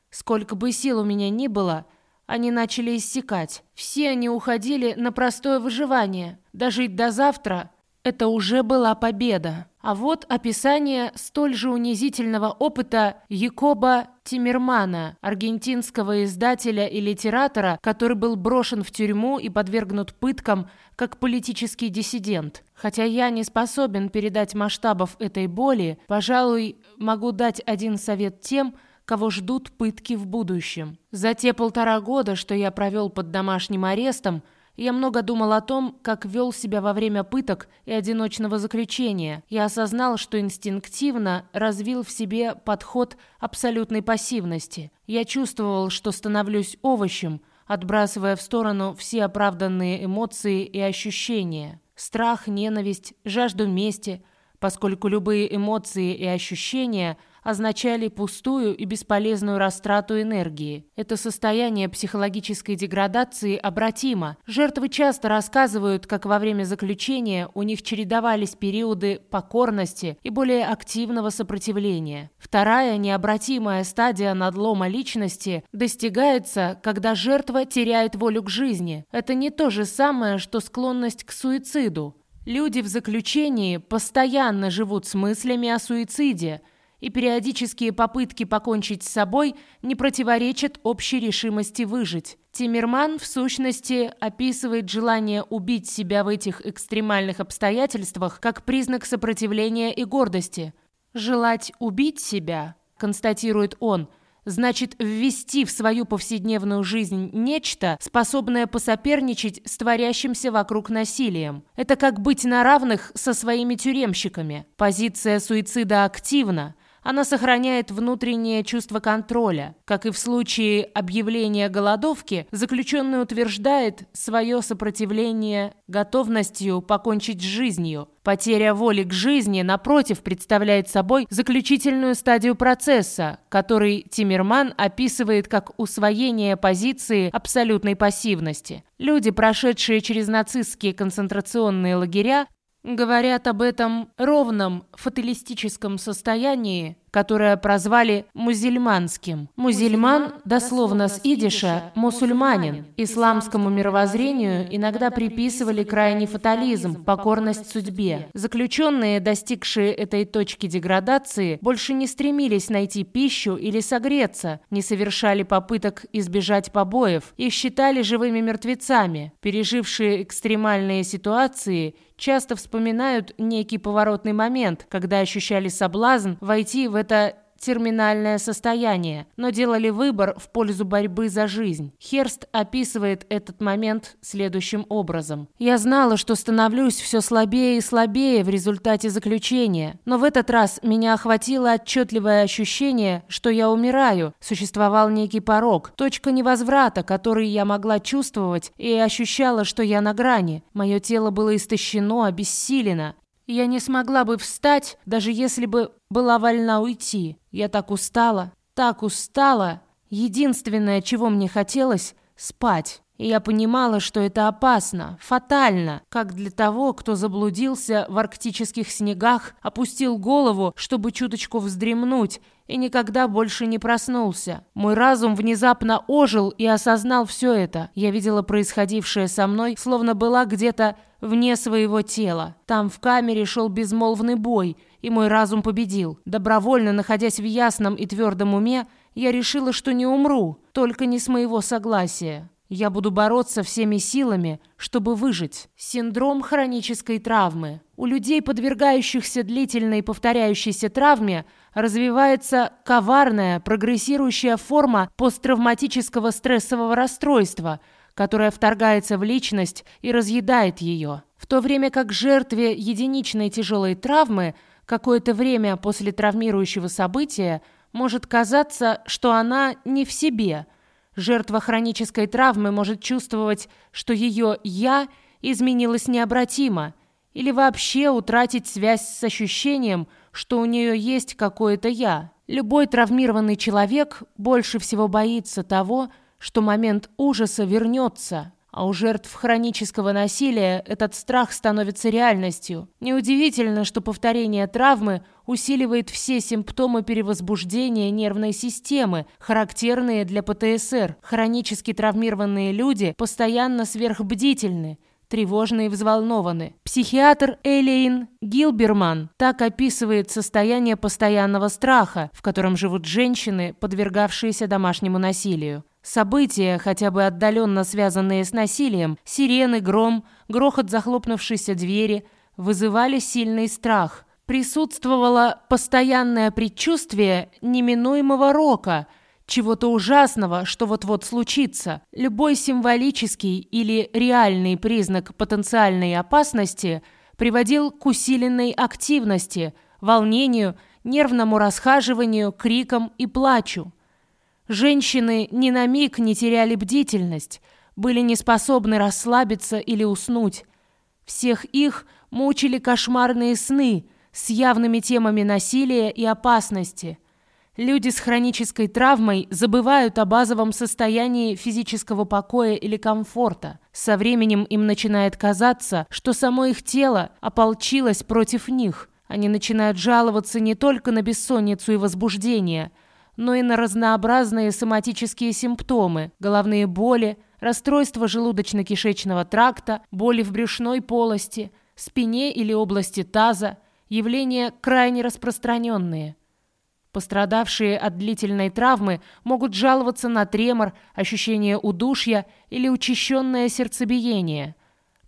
Сколько бы сил у меня ни было, они начали иссякать. Все они уходили на простое выживание. Дожить до завтра – это уже была победа. А вот описание столь же унизительного опыта Якоба Тиммермана, аргентинского издателя и литератора, который был брошен в тюрьму и подвергнут пыткам как политический диссидент. Хотя я не способен передать масштабов этой боли, пожалуй, могу дать один совет тем, кого ждут пытки в будущем. За те полтора года, что я провел под домашним арестом, я много думал о том, как вел себя во время пыток и одиночного заключения. Я осознал, что инстинктивно развил в себе подход абсолютной пассивности. Я чувствовал, что становлюсь овощем, отбрасывая в сторону все оправданные эмоции и ощущения. Страх, ненависть, жажду мести, поскольку любые эмоции и ощущения – означали пустую и бесполезную растрату энергии. Это состояние психологической деградации обратимо. Жертвы часто рассказывают, как во время заключения у них чередовались периоды покорности и более активного сопротивления. Вторая необратимая стадия надлома личности достигается, когда жертва теряет волю к жизни. Это не то же самое, что склонность к суициду. Люди в заключении постоянно живут с мыслями о суициде – и периодические попытки покончить с собой не противоречат общей решимости выжить. Тиммерман, в сущности, описывает желание убить себя в этих экстремальных обстоятельствах как признак сопротивления и гордости. «Желать убить себя», констатирует он, значит ввести в свою повседневную жизнь нечто, способное посоперничать с творящимся вокруг насилием. Это как быть на равных со своими тюремщиками. Позиция суицида активна – она сохраняет внутреннее чувство контроля. Как и в случае объявления голодовки, заключенный утверждает свое сопротивление готовностью покончить с жизнью. Потеря воли к жизни, напротив, представляет собой заключительную стадию процесса, который Тиммерман описывает как усвоение позиции абсолютной пассивности. Люди, прошедшие через нацистские концентрационные лагеря, говорят об этом ровном фаталистическом состоянии, которое прозвали музельманским. Музельман, дословно с идиша, мусульманин. Исламскому мировоззрению иногда приписывали крайний фатализм, покорность судьбе. Заключенные, достигшие этой точки деградации, больше не стремились найти пищу или согреться, не совершали попыток избежать побоев. Их считали живыми мертвецами. Пережившие экстремальные ситуации – часто вспоминают некий поворотный момент, когда ощущали соблазн войти в это терминальное состояние, но делали выбор в пользу борьбы за жизнь. Херст описывает этот момент следующим образом. «Я знала, что становлюсь все слабее и слабее в результате заключения, но в этот раз меня охватило отчетливое ощущение, что я умираю, существовал некий порог, точка невозврата, который я могла чувствовать и ощущала, что я на грани. Мое тело было истощено, обессилено. Я не смогла бы встать, даже если бы была вольна уйти. Я так устала, так устала. Единственное, чего мне хотелось – спать. И я понимала, что это опасно, фатально, как для того, кто заблудился в арктических снегах, опустил голову, чтобы чуточку вздремнуть, и никогда больше не проснулся. Мой разум внезапно ожил и осознал все это. Я видела происходившее со мной, словно была где-то вне своего тела. Там в камере шел безмолвный бой, и мой разум победил. Добровольно находясь в ясном и твердом уме, я решила, что не умру, только не с моего согласия. Я буду бороться всеми силами, чтобы выжить. Синдром хронической травмы. У людей, подвергающихся длительной повторяющейся травме, развивается коварная, прогрессирующая форма посттравматического стрессового расстройства, которая вторгается в личность и разъедает ее. В то время как жертве единичной тяжелой травмы какое-то время после травмирующего события может казаться, что она не в себе – Жертва хронической травмы может чувствовать, что ее «я» изменилось необратимо, или вообще утратить связь с ощущением, что у нее есть какое-то «я». Любой травмированный человек больше всего боится того, что момент ужаса вернется – а у жертв хронического насилия этот страх становится реальностью. Неудивительно, что повторение травмы усиливает все симптомы перевозбуждения нервной системы, характерные для ПТСР. Хронически травмированные люди постоянно сверхбдительны, тревожны и взволнованы. Психиатр Элейн Гилберман так описывает состояние постоянного страха, в котором живут женщины, подвергавшиеся домашнему насилию. События, хотя бы отдаленно связанные с насилием, сирены, гром, грохот захлопнувшейся двери, вызывали сильный страх. Присутствовало постоянное предчувствие неминуемого рока, чего-то ужасного, что вот-вот случится. Любой символический или реальный признак потенциальной опасности приводил к усиленной активности, волнению, нервному расхаживанию, крикам и плачу. Женщины ни на миг не теряли бдительность, были не способны расслабиться или уснуть. Всех их мучили кошмарные сны с явными темами насилия и опасности. Люди с хронической травмой забывают о базовом состоянии физического покоя или комфорта. Со временем им начинает казаться, что само их тело ополчилось против них. Они начинают жаловаться не только на бессонницу и возбуждение – но и на разнообразные соматические симптомы – головные боли, расстройства желудочно-кишечного тракта, боли в брюшной полости, спине или области таза, явления крайне распространенные. Пострадавшие от длительной травмы могут жаловаться на тремор, ощущение удушья или учащенное сердцебиение.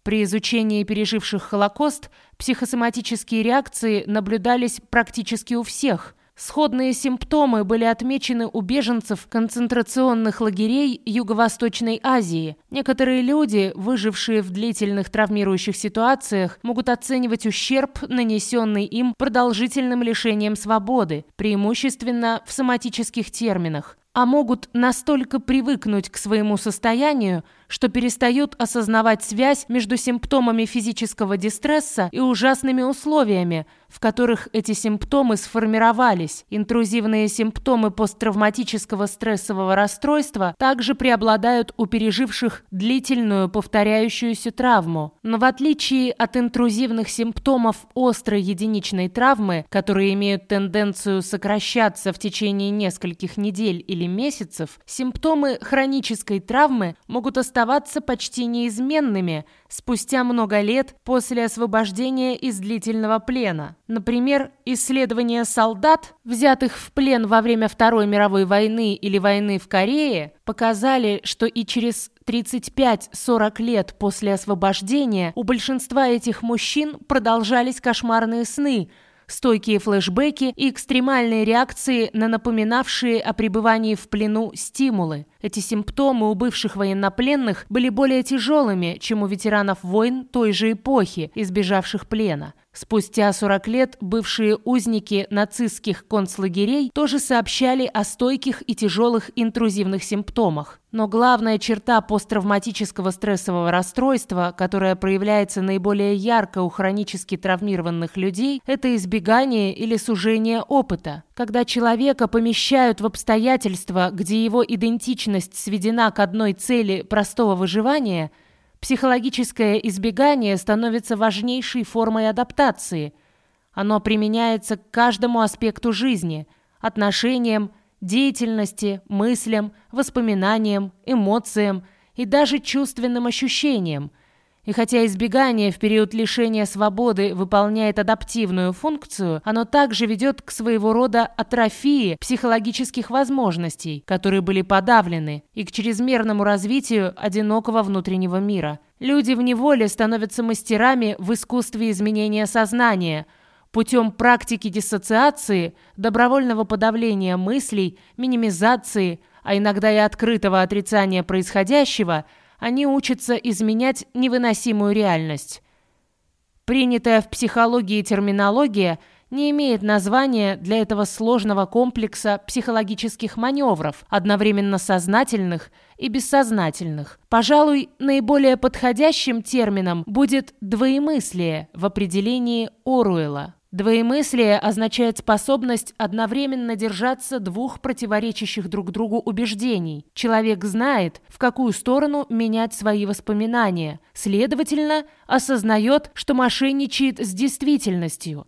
При изучении переживших Холокост психосоматические реакции наблюдались практически у всех – Сходные симптомы были отмечены у беженцев концентрационных лагерей Юго-Восточной Азии. Некоторые люди, выжившие в длительных травмирующих ситуациях, могут оценивать ущерб, нанесенный им продолжительным лишением свободы, преимущественно в соматических терминах. А могут настолько привыкнуть к своему состоянию, что перестают осознавать связь между симптомами физического дистресса и ужасными условиями, в которых эти симптомы сформировались. Интрузивные симптомы посттравматического стрессового расстройства также преобладают у переживших длительную повторяющуюся травму. Но в отличие от интрузивных симптомов острой единичной травмы, которые имеют тенденцию сокращаться в течение нескольких недель или месяцев, симптомы хронической травмы могут оставаться почти неизменными спустя много лет после освобождения из длительного плена. Например, исследования солдат, взятых в плен во время Второй мировой войны или войны в Корее, показали, что и через 35-40 лет после освобождения у большинства этих мужчин продолжались кошмарные сны, стойкие флешбеки и экстремальные реакции на напоминавшие о пребывании в плену стимулы. Эти симптомы у бывших военнопленных были более тяжелыми, чем у ветеранов войн той же эпохи, избежавших плена. Спустя 40 лет бывшие узники нацистских концлагерей тоже сообщали о стойких и тяжелых интрузивных симптомах. Но главная черта посттравматического стрессового расстройства, которая проявляется наиболее ярко у хронически травмированных людей, это избегание или сужение опыта. Когда человека помещают в обстоятельства, где его идентичность сведена к одной цели простого выживания – Психологическое избегание становится важнейшей формой адаптации. Оно применяется к каждому аспекту жизни – отношениям, деятельности, мыслям, воспоминаниям, эмоциям и даже чувственным ощущениям – и хотя избегание в период лишения свободы выполняет адаптивную функцию, оно также ведет к своего рода атрофии психологических возможностей, которые были подавлены, и к чрезмерному развитию одинокого внутреннего мира. Люди в неволе становятся мастерами в искусстве изменения сознания – путем практики диссоциации, добровольного подавления мыслей, минимизации, а иногда и открытого отрицания происходящего – они учатся изменять невыносимую реальность. Принятая в психологии терминология не имеет названия для этого сложного комплекса психологических маневров, одновременно сознательных и бессознательных. Пожалуй, наиболее подходящим термином будет «двоемыслие» в определении Оруэлла. Двоемыслие означает способность одновременно держаться двух противоречащих друг другу убеждений. Человек знает, в какую сторону менять свои воспоминания, следовательно, осознает, что мошенничает с действительностью.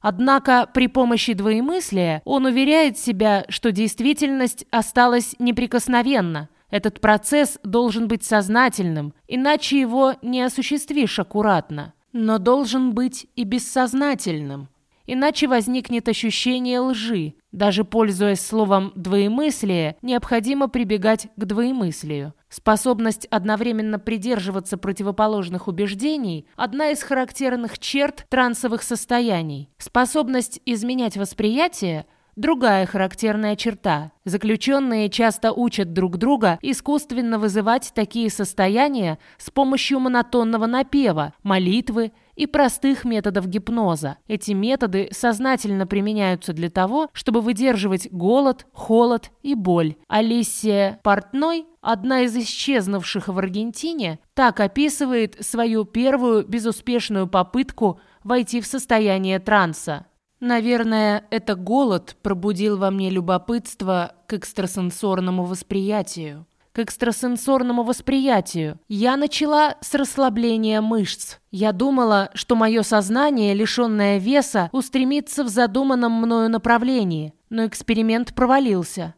Однако при помощи двоемыслия он уверяет себя, что действительность осталась неприкосновенна. Этот процесс должен быть сознательным, иначе его не осуществишь аккуратно но должен быть и бессознательным. Иначе возникнет ощущение лжи. Даже пользуясь словом «двоемыслие», необходимо прибегать к двоемыслию. Способность одновременно придерживаться противоположных убеждений – одна из характерных черт трансовых состояний. Способность изменять восприятие – Другая характерная черта. Заключенные часто учат друг друга искусственно вызывать такие состояния с помощью монотонного напева, молитвы и простых методов гипноза. Эти методы сознательно применяются для того, чтобы выдерживать голод, холод и боль. Алисия Портной, одна из исчезнувших в Аргентине, так описывает свою первую безуспешную попытку войти в состояние транса. Наверное, это голод пробудил во мне любопытство к экстрасенсорному восприятию. К экстрасенсорному восприятию. Я начала с расслабления мышц. Я думала, что мое сознание, лишенное веса, устремится в задуманном мною направлении, но эксперимент провалился.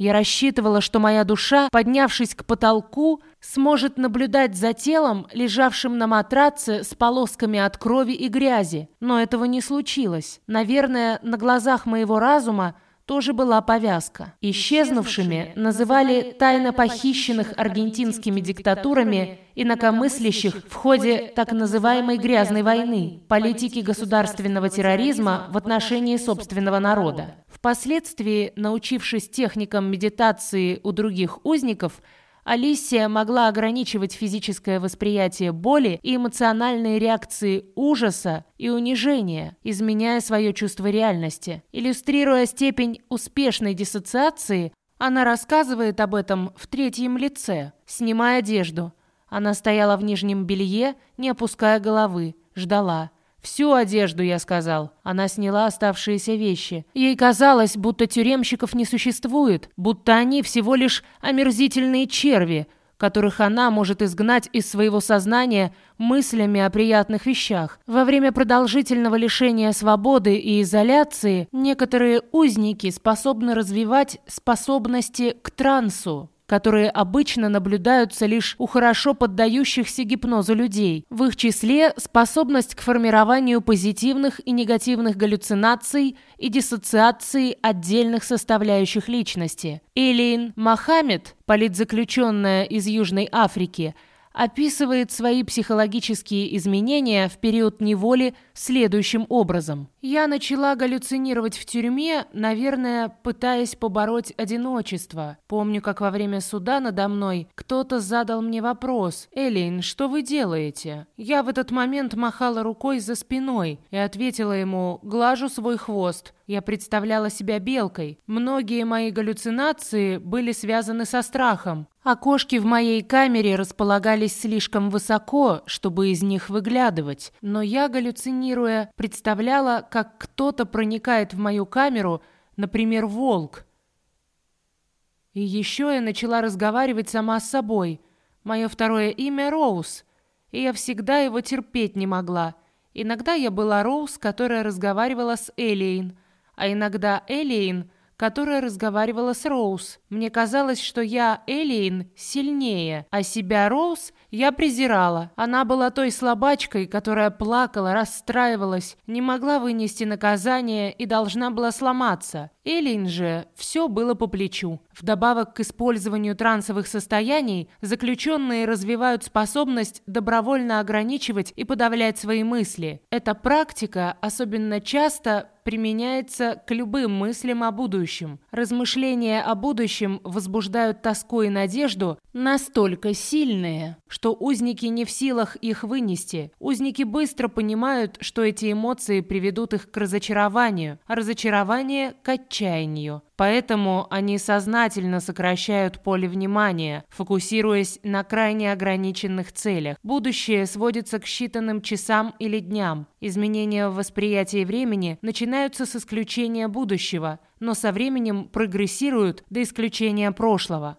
Я рассчитывала, что моя душа, поднявшись к потолку, сможет наблюдать за телом, лежавшим на матраце с полосками от крови и грязи. Но этого не случилось. Наверное, на глазах моего разума тоже была повязка. Исчезнувшими называли тайно похищенных аргентинскими диктатурами инакомыслящих в ходе так называемой «грязной войны» политики государственного терроризма в отношении собственного народа. Впоследствии, научившись техникам медитации у других узников, Алисия могла ограничивать физическое восприятие боли и эмоциональные реакции ужаса и унижения, изменяя свое чувство реальности. Иллюстрируя степень успешной диссоциации, Она рассказывает об этом в третьем лице. Снимай одежду. Она стояла в нижнем белье, не опуская головы, ждала. «Всю одежду», — я сказал. Она сняла оставшиеся вещи. Ей казалось, будто тюремщиков не существует, будто они всего лишь омерзительные черви, которых она может изгнать из своего сознания мыслями о приятных вещах. Во время продолжительного лишения свободы и изоляции некоторые узники способны развивать способности к трансу которые обычно наблюдаются лишь у хорошо поддающихся гипнозу людей. В их числе способность к формированию позитивных и негативных галлюцинаций и диссоциации отдельных составляющих личности. Элейн Мохаммед, политзаключенная из Южной Африки, описывает свои психологические изменения в период неволи следующим образом. «Я начала галлюцинировать в тюрьме, наверное, пытаясь побороть одиночество. Помню, как во время суда надо мной кто-то задал мне вопрос «Элейн, что вы делаете?» Я в этот момент махала рукой за спиной и ответила ему «Глажу свой хвост». Я представляла себя белкой. Многие мои галлюцинации были связаны со страхом. Окошки в моей камере располагались слишком высоко, чтобы из них выглядывать, но я, галлюцинируя, представляла, как кто-то проникает в мою камеру, например, волк. И еще я начала разговаривать сама с собой. Мое второе имя Роуз, и я всегда его терпеть не могла. Иногда я была Роуз, которая разговаривала с Элейн, а иногда Элейн, которая разговаривала с Роуз. Мне казалось, что я, Элейн, сильнее, а себя Роуз я презирала. Она была той слабачкой, которая плакала, расстраивалась, не могла вынести наказание и должна была сломаться. Элейн же все было по плечу. Вдобавок к использованию трансовых состояний, заключенные развивают способность добровольно ограничивать и подавлять свои мысли. Эта практика особенно часто применяется к любым мыслям о будущем. Размышления о будущем возбуждают тоску и надежду настолько сильные, что узники не в силах их вынести. Узники быстро понимают, что эти эмоции приведут их к разочарованию, а разочарование – к отчаянию. Поэтому они сознательно сокращают поле внимания, фокусируясь на крайне ограниченных целях. Будущее сводится к считанным часам или дням. Изменения в восприятии времени начинаются с исключения будущего, но со временем прогрессируют до исключения прошлого.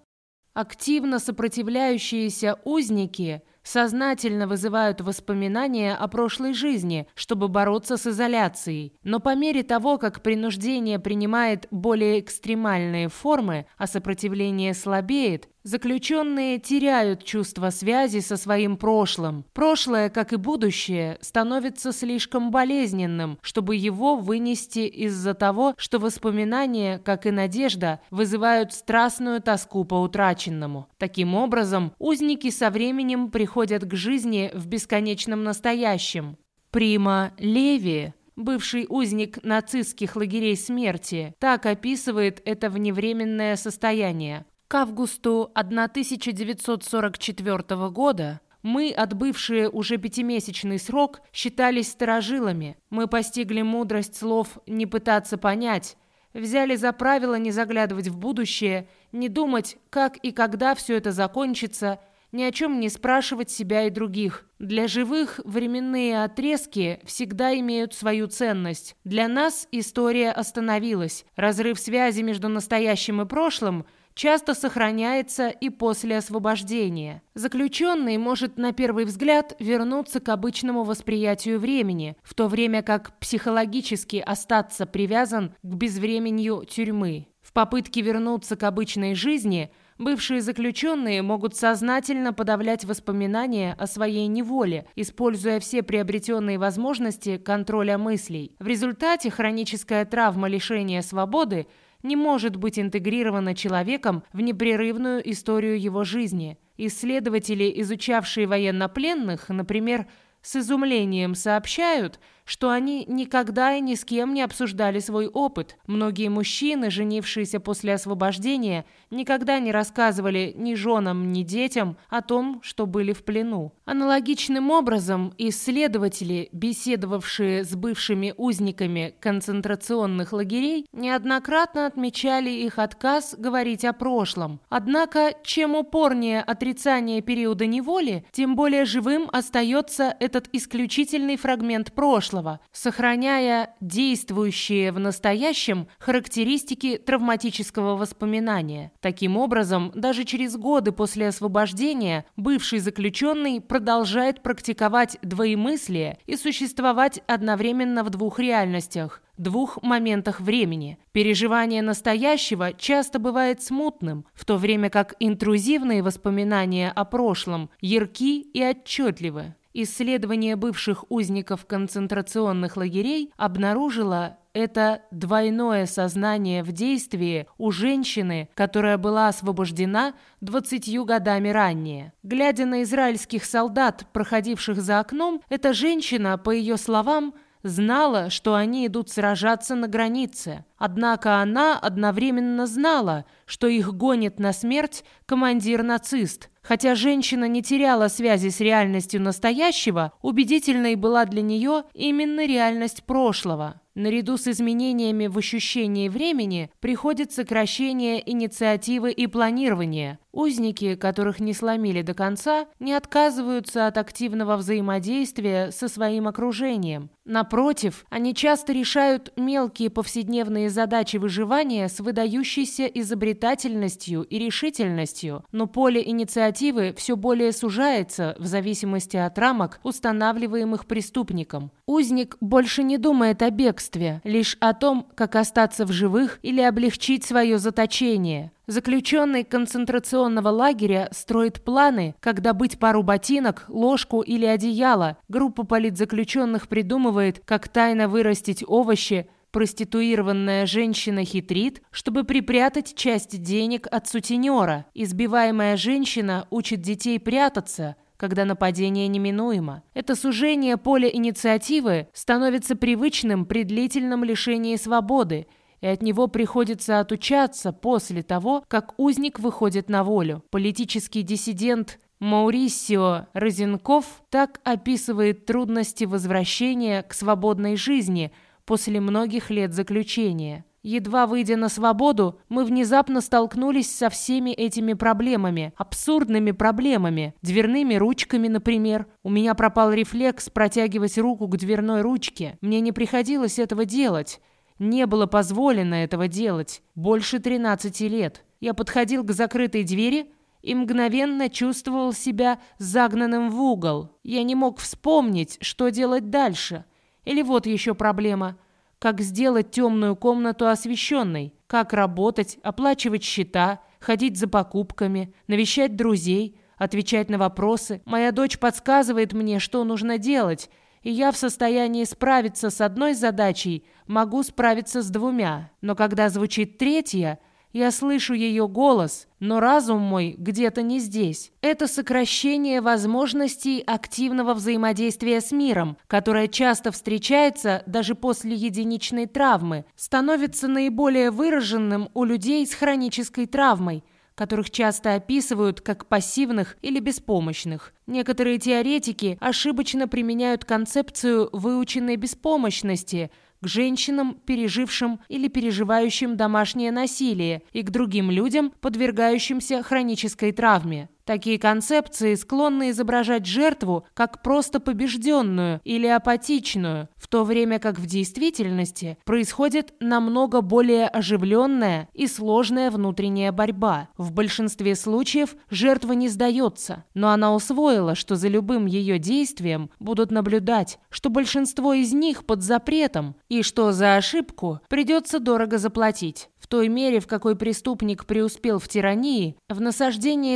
Активно сопротивляющиеся узники сознательно вызывают воспоминания о прошлой жизни, чтобы бороться с изоляцией. Но по мере того, как принуждение принимает более экстремальные формы, а сопротивление слабеет, Заключенные теряют чувство связи со своим прошлым. Прошлое, как и будущее, становится слишком болезненным, чтобы его вынести из-за того, что воспоминания, как и надежда, вызывают страстную тоску по утраченному. Таким образом, узники со временем приходят к жизни в бесконечном настоящем. Прима Леви бывший узник нацистских лагерей смерти, так описывает это вневременное состояние. К августу 1944 года мы, отбывшие уже пятимесячный срок, считались сторожилами. Мы постигли мудрость слов «не пытаться понять», взяли за правило не заглядывать в будущее, не думать, как и когда все это закончится, ни о чем не спрашивать себя и других. Для живых временные отрезки всегда имеют свою ценность. Для нас история остановилась. Разрыв связи между настоящим и прошлым – часто сохраняется и после освобождения. Заключенный может на первый взгляд вернуться к обычному восприятию времени, в то время как психологически остаться привязан к безвременью тюрьмы. В попытке вернуться к обычной жизни бывшие заключенные могут сознательно подавлять воспоминания о своей неволе, используя все приобретенные возможности контроля мыслей. В результате хроническая травма лишения свободы – не может быть интегрировано человеком в непрерывную историю его жизни. Исследователи, изучавшие военнопленных, например, с изумлением сообщают, что они никогда и ни с кем не обсуждали свой опыт. Многие мужчины, женившиеся после освобождения, никогда не рассказывали ни женам, ни детям о том, что были в плену. Аналогичным образом исследователи, беседовавшие с бывшими узниками концентрационных лагерей, неоднократно отмечали их отказ говорить о прошлом. Однако, чем упорнее отрицание периода неволи, тем более живым остается этот исключительный фрагмент прошлого, сохраняя действующие в настоящем характеристики травматического воспоминания. Таким образом, даже через годы после освобождения бывший заключенный продолжает практиковать двоемыслие и существовать одновременно в двух реальностях – двух моментах времени. Переживание настоящего часто бывает смутным, в то время как интрузивные воспоминания о прошлом ярки и отчетливы. Исследование бывших узников концентрационных лагерей обнаружило это двойное сознание в действии у женщины, которая была освобождена 20 годами ранее. Глядя на израильских солдат, проходивших за окном, эта женщина, по ее словам, знала, что они идут сражаться на границе. Однако она одновременно знала, что их гонит на смерть командир-нацист. Хотя женщина не теряла связи с реальностью настоящего, убедительной была для нее именно реальность прошлого. Наряду с изменениями в ощущении времени приходит сокращение инициативы и планирования. Узники, которых не сломили до конца, не отказываются от активного взаимодействия со своим окружением. Напротив, они часто решают мелкие повседневные задачи выживания с выдающейся изобретательностью и решительностью, но поле инициативы все более сужается в зависимости от рамок, устанавливаемых преступником. Узник больше не думает о бегстве, лишь о том, как остаться в живых или облегчить свое заточение. Заключенный концентрационного лагеря строит планы, как добыть пару ботинок, ложку или одеяло. Группа политзаключенных придумывает, как тайно вырастить овощи, Проституированная женщина хитрит, чтобы припрятать часть денег от сутенера. Избиваемая женщина учит детей прятаться, когда нападение неминуемо. Это сужение поля инициативы становится привычным при длительном лишении свободы, и от него приходится отучаться после того, как узник выходит на волю. Политический диссидент Маурисио Розенков так описывает трудности возвращения к свободной жизни после многих лет заключения. Едва выйдя на свободу, мы внезапно столкнулись со всеми этими проблемами, абсурдными проблемами, дверными ручками, например. У меня пропал рефлекс протягивать руку к дверной ручке. Мне не приходилось этого делать. Не было позволено этого делать. Больше 13 лет. Я подходил к закрытой двери и мгновенно чувствовал себя загнанным в угол. Я не мог вспомнить, что делать дальше. Или вот еще проблема – как сделать темную комнату освещенной, как работать, оплачивать счета, ходить за покупками, навещать друзей, отвечать на вопросы. Моя дочь подсказывает мне, что нужно делать, и я в состоянии справиться с одной задачей, могу справиться с двумя. Но когда звучит третья – я слышу ее голос, но разум мой где-то не здесь. Это сокращение возможностей активного взаимодействия с миром, которое часто встречается даже после единичной травмы, становится наиболее выраженным у людей с хронической травмой, которых часто описывают как пассивных или беспомощных. Некоторые теоретики ошибочно применяют концепцию выученной беспомощности – к женщинам, пережившим или переживающим домашнее насилие, и к другим людям, подвергающимся хронической травме. Такие концепции склонны изображать жертву как просто побежденную или апатичную, в то время как в действительности происходит намного более оживленная и сложная внутренняя борьба. В большинстве случаев жертва не сдается, но она усвоила, что за любым ее действием будут наблюдать, что большинство из них под запретом и что за ошибку придется дорого заплатить той мере, в какой преступник преуспел в тирании, в насаждении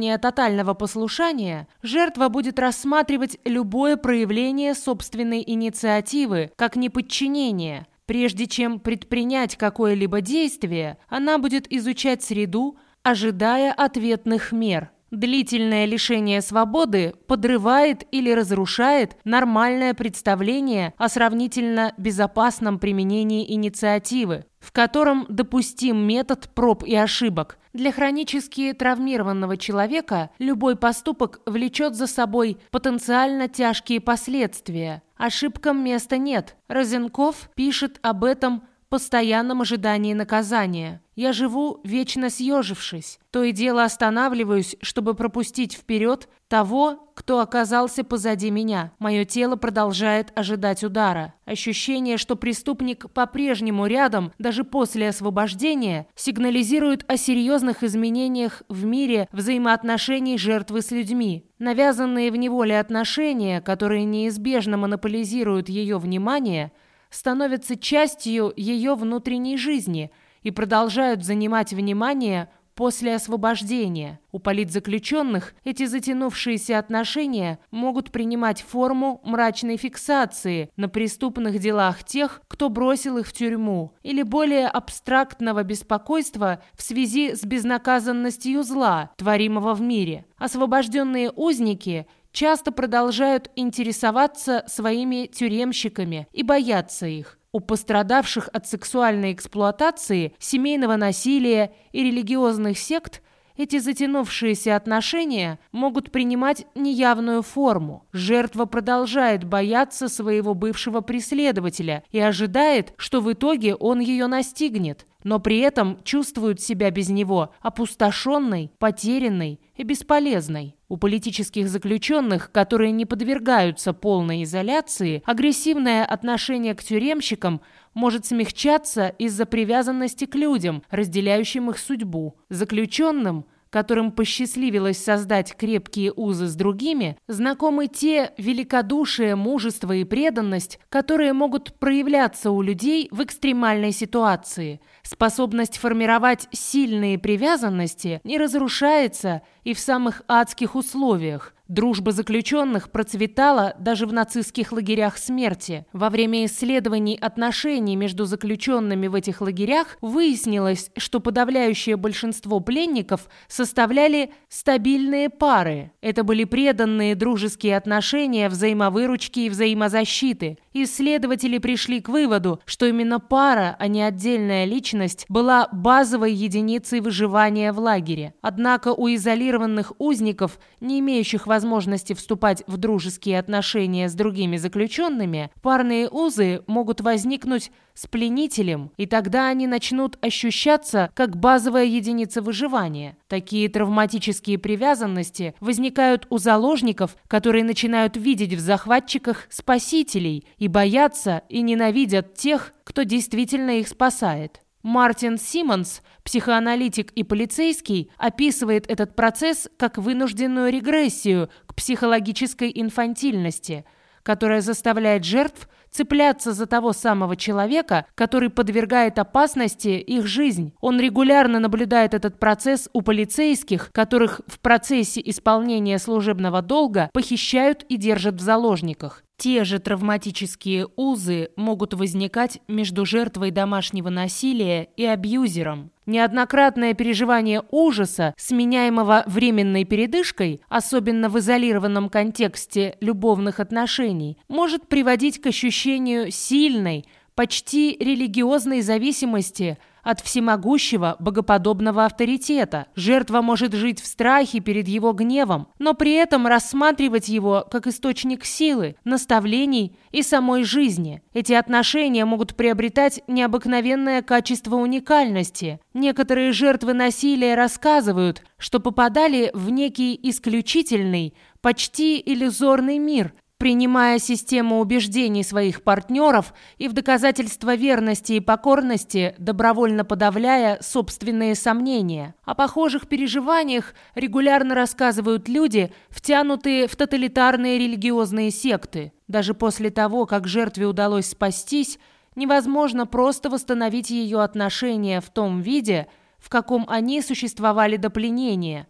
требования тотального послушания, жертва будет рассматривать любое проявление собственной инициативы как неподчинение. Прежде чем предпринять какое-либо действие, она будет изучать среду, ожидая ответных мер. Длительное лишение свободы подрывает или разрушает нормальное представление о сравнительно безопасном применении инициативы, в котором допустим метод проб и ошибок. Для хронически травмированного человека любой поступок влечет за собой потенциально тяжкие последствия. Ошибкам места нет. Розенков пишет об этом постоянном ожидании наказания. Я живу, вечно съежившись. То и дело останавливаюсь, чтобы пропустить вперед того, кто оказался позади меня. Мое тело продолжает ожидать удара. Ощущение, что преступник по-прежнему рядом, даже после освобождения, сигнализирует о серьезных изменениях в мире взаимоотношений жертвы с людьми. Навязанные в неволе отношения, которые неизбежно монополизируют ее внимание – становятся частью ее внутренней жизни и продолжают занимать внимание после освобождения. У политзаключенных эти затянувшиеся отношения могут принимать форму мрачной фиксации на преступных делах тех, кто бросил их в тюрьму, или более абстрактного беспокойства в связи с безнаказанностью зла, творимого в мире. Освобожденные узники – часто продолжают интересоваться своими тюремщиками и бояться их. У пострадавших от сексуальной эксплуатации, семейного насилия и религиозных сект эти затянувшиеся отношения могут принимать неявную форму. Жертва продолжает бояться своего бывшего преследователя и ожидает, что в итоге он ее настигнет но при этом чувствуют себя без него опустошенной, потерянной и бесполезной. У политических заключенных, которые не подвергаются полной изоляции, агрессивное отношение к тюремщикам может смягчаться из-за привязанности к людям, разделяющим их судьбу. Заключенным – которым посчастливилось создать крепкие узы с другими, знакомы те великодушие, мужество и преданность, которые могут проявляться у людей в экстремальной ситуации. Способность формировать сильные привязанности не разрушается и в самых адских условиях. Дружба заключенных процветала даже в нацистских лагерях смерти. Во время исследований отношений между заключенными в этих лагерях выяснилось, что подавляющее большинство пленников составляли стабильные пары. Это были преданные дружеские отношения взаимовыручки и взаимозащиты. Исследователи пришли к выводу, что именно пара, а не отдельная личность, была базовой единицей выживания в лагере. Однако у изолированных узников, не имеющих возможности возможности вступать в дружеские отношения с другими заключенными, парные узы могут возникнуть с пленителем, и тогда они начнут ощущаться как базовая единица выживания. Такие травматические привязанности возникают у заложников, которые начинают видеть в захватчиках спасителей и боятся и ненавидят тех, кто действительно их спасает. Мартин Симмонс, психоаналитик и полицейский, описывает этот процесс как вынужденную регрессию к психологической инфантильности, которая заставляет жертв цепляться за того самого человека, который подвергает опасности их жизнь. Он регулярно наблюдает этот процесс у полицейских, которых в процессе исполнения служебного долга похищают и держат в заложниках. Те же травматические узы могут возникать между жертвой домашнего насилия и абьюзером. Неоднократное переживание ужаса, сменяемого временной передышкой, особенно в изолированном контексте любовных отношений, может приводить к ощущению сильной, почти религиозной зависимости – от всемогущего, богоподобного авторитета. Жертва может жить в страхе перед его гневом, но при этом рассматривать его как источник силы, наставлений и самой жизни. Эти отношения могут приобретать необыкновенное качество уникальности. Некоторые жертвы насилия рассказывают, что попадали в некий исключительный, почти иллюзорный мир, принимая систему убеждений своих партнеров и в доказательство верности и покорности, добровольно подавляя собственные сомнения. О похожих переживаниях регулярно рассказывают люди, втянутые в тоталитарные религиозные секты. Даже после того, как жертве удалось спастись, невозможно просто восстановить ее отношения в том виде, в каком они существовали до пленения –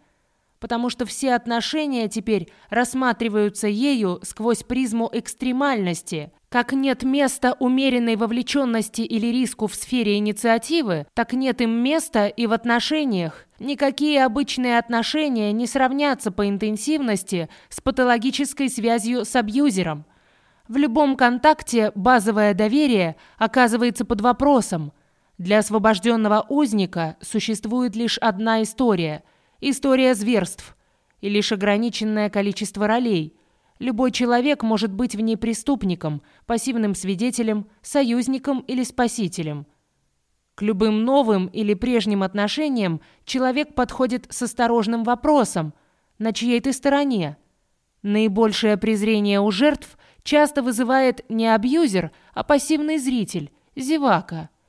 потому что все отношения теперь рассматриваются ею сквозь призму экстремальности. Как нет места умеренной вовлеченности или риску в сфере инициативы, так нет им места и в отношениях. Никакие обычные отношения не сравнятся по интенсивности с патологической связью с абьюзером. В любом контакте базовое доверие оказывается под вопросом. Для освобожденного узника существует лишь одна история – история зверств, и лишь ограниченное количество ролей – Любой человек может быть в ней преступником, пассивным свидетелем, союзником или спасителем. К любым новым или прежним отношениям человек подходит с осторожным вопросом «На чьей ты стороне?». Наибольшее презрение у жертв часто вызывает не абьюзер, а пассивный зритель – зевака –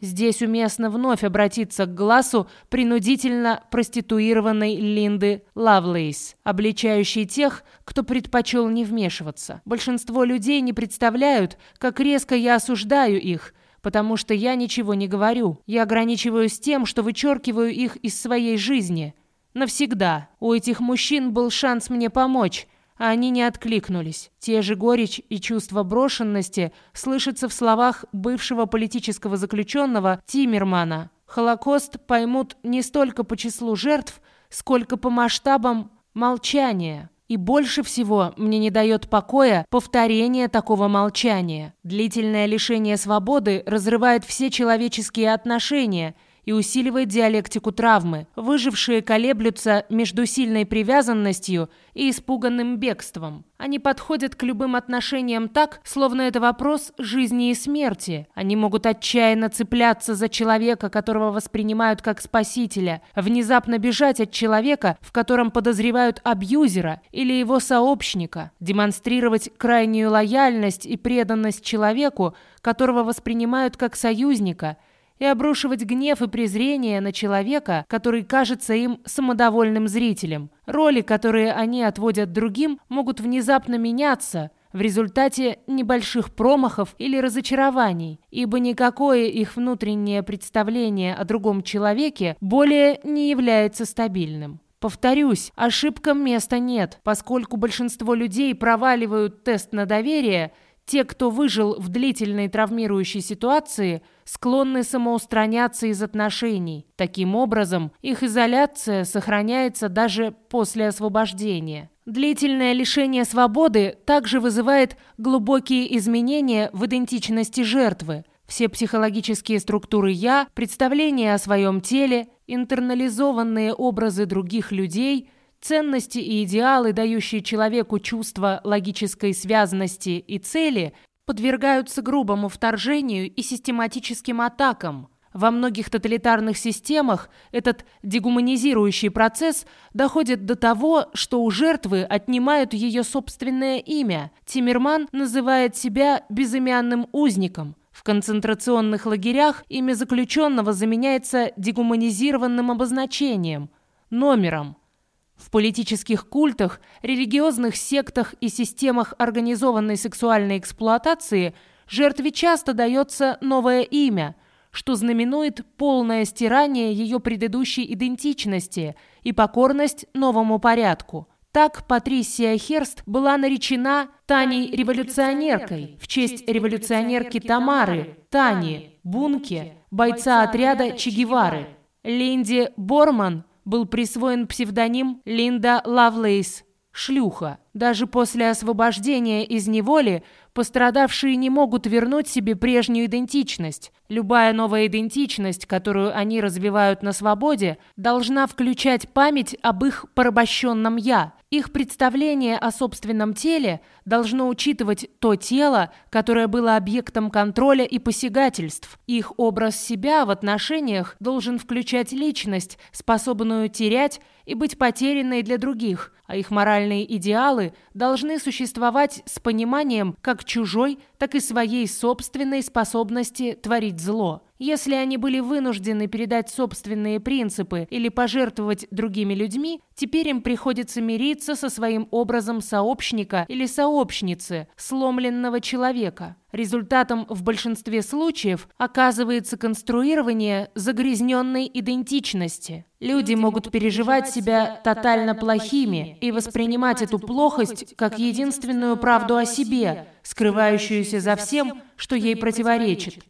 Здесь уместно вновь обратиться к глазу принудительно проституированной Линды Лавлейс, обличающей тех, кто предпочел не вмешиваться. Большинство людей не представляют, как резко я осуждаю их, потому что я ничего не говорю. Я ограничиваюсь тем, что вычеркиваю их из своей жизни. Навсегда. У этих мужчин был шанс мне помочь – а они не откликнулись. Те же горечь и чувство брошенности слышатся в словах бывшего политического заключенного Тиммермана. Холокост поймут не столько по числу жертв, сколько по масштабам молчания. И больше всего мне не дает покоя повторение такого молчания. Длительное лишение свободы разрывает все человеческие отношения – и усиливает диалектику травмы. Выжившие колеблются между сильной привязанностью и испуганным бегством. Они подходят к любым отношениям так, словно это вопрос жизни и смерти. Они могут отчаянно цепляться за человека, которого воспринимают как спасителя, внезапно бежать от человека, в котором подозревают абьюзера или его сообщника, демонстрировать крайнюю лояльность и преданность человеку, которого воспринимают как союзника – и обрушивать гнев и презрение на человека, который кажется им самодовольным зрителем. Роли, которые они отводят другим, могут внезапно меняться в результате небольших промахов или разочарований, ибо никакое их внутреннее представление о другом человеке более не является стабильным. Повторюсь, ошибкам места нет, поскольку большинство людей проваливают тест на доверие – те, кто выжил в длительной травмирующей ситуации, склонны самоустраняться из отношений. Таким образом, их изоляция сохраняется даже после освобождения. Длительное лишение свободы также вызывает глубокие изменения в идентичности жертвы. Все психологические структуры «я», представления о своем теле, интернализованные образы других людей – Ценности и идеалы, дающие человеку чувство логической связанности и цели, подвергаются грубому вторжению и систематическим атакам. Во многих тоталитарных системах этот дегуманизирующий процесс доходит до того, что у жертвы отнимают ее собственное имя. Тиммерман называет себя безымянным узником. В концентрационных лагерях имя заключенного заменяется дегуманизированным обозначением – номером. В политических культах, религиозных сектах и системах организованной сексуальной эксплуатации жертве часто дается новое имя, что знаменует полное стирание ее предыдущей идентичности и покорность новому порядку. Так Патрисия Херст была наречена Таней-революционеркой в честь революционерки Тамары, Тани, Бунке, бойца отряда Че Гевары. Линди Борман был присвоен псевдоним Линда Лавлейс – «шлюха». Даже после освобождения из неволи пострадавшие не могут вернуть себе прежнюю идентичность. Любая новая идентичность, которую они развивают на свободе, должна включать память об их порабощенном «я», их представление о собственном теле должно учитывать то тело, которое было объектом контроля и посягательств. Их образ себя в отношениях должен включать личность, способную терять и быть потерянной для других, а их моральные идеалы пары должны существовать с пониманием как чужой, так и своей собственной способности творить зло. Если они были вынуждены передать собственные принципы или пожертвовать другими людьми, теперь им приходится мириться со своим образом сообщника или сообщницы, сломленного человека. Результатом в большинстве случаев оказывается конструирование загрязненной идентичности. Люди могут переживать себя тотально плохими и воспринимать эту плохость как единственную правду о себе, скрывающуюся за всем, что ей противоречит.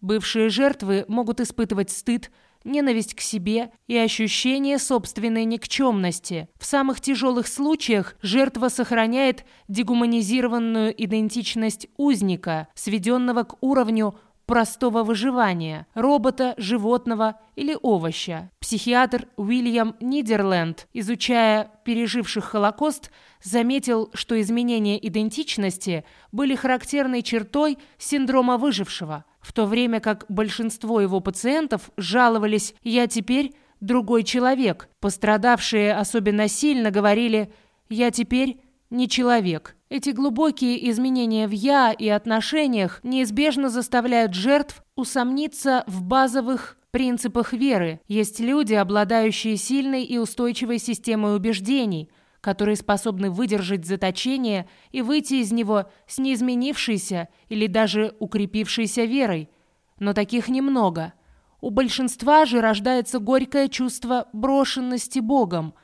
Бывшие жертвы могут испытывать стыд, ненависть к себе и ощущение собственной никчемности. В самых тяжелых случаях жертва сохраняет дегуманизированную идентичность узника, сведенного к уровню простого выживания – робота, животного или овоща. Психиатр Уильям Нидерленд, изучая переживших Холокост, заметил, что изменения идентичности были характерной чертой синдрома выжившего – в то время как большинство его пациентов жаловались «я теперь другой человек». Пострадавшие особенно сильно говорили «я теперь не человек». Эти глубокие изменения в «я» и отношениях неизбежно заставляют жертв усомниться в базовых принципах веры. Есть люди, обладающие сильной и устойчивой системой убеждений – которые способны выдержать заточение и выйти из него с неизменившейся или даже укрепившейся верой. Но таких немного. У большинства же рождается горькое чувство брошенности Богом.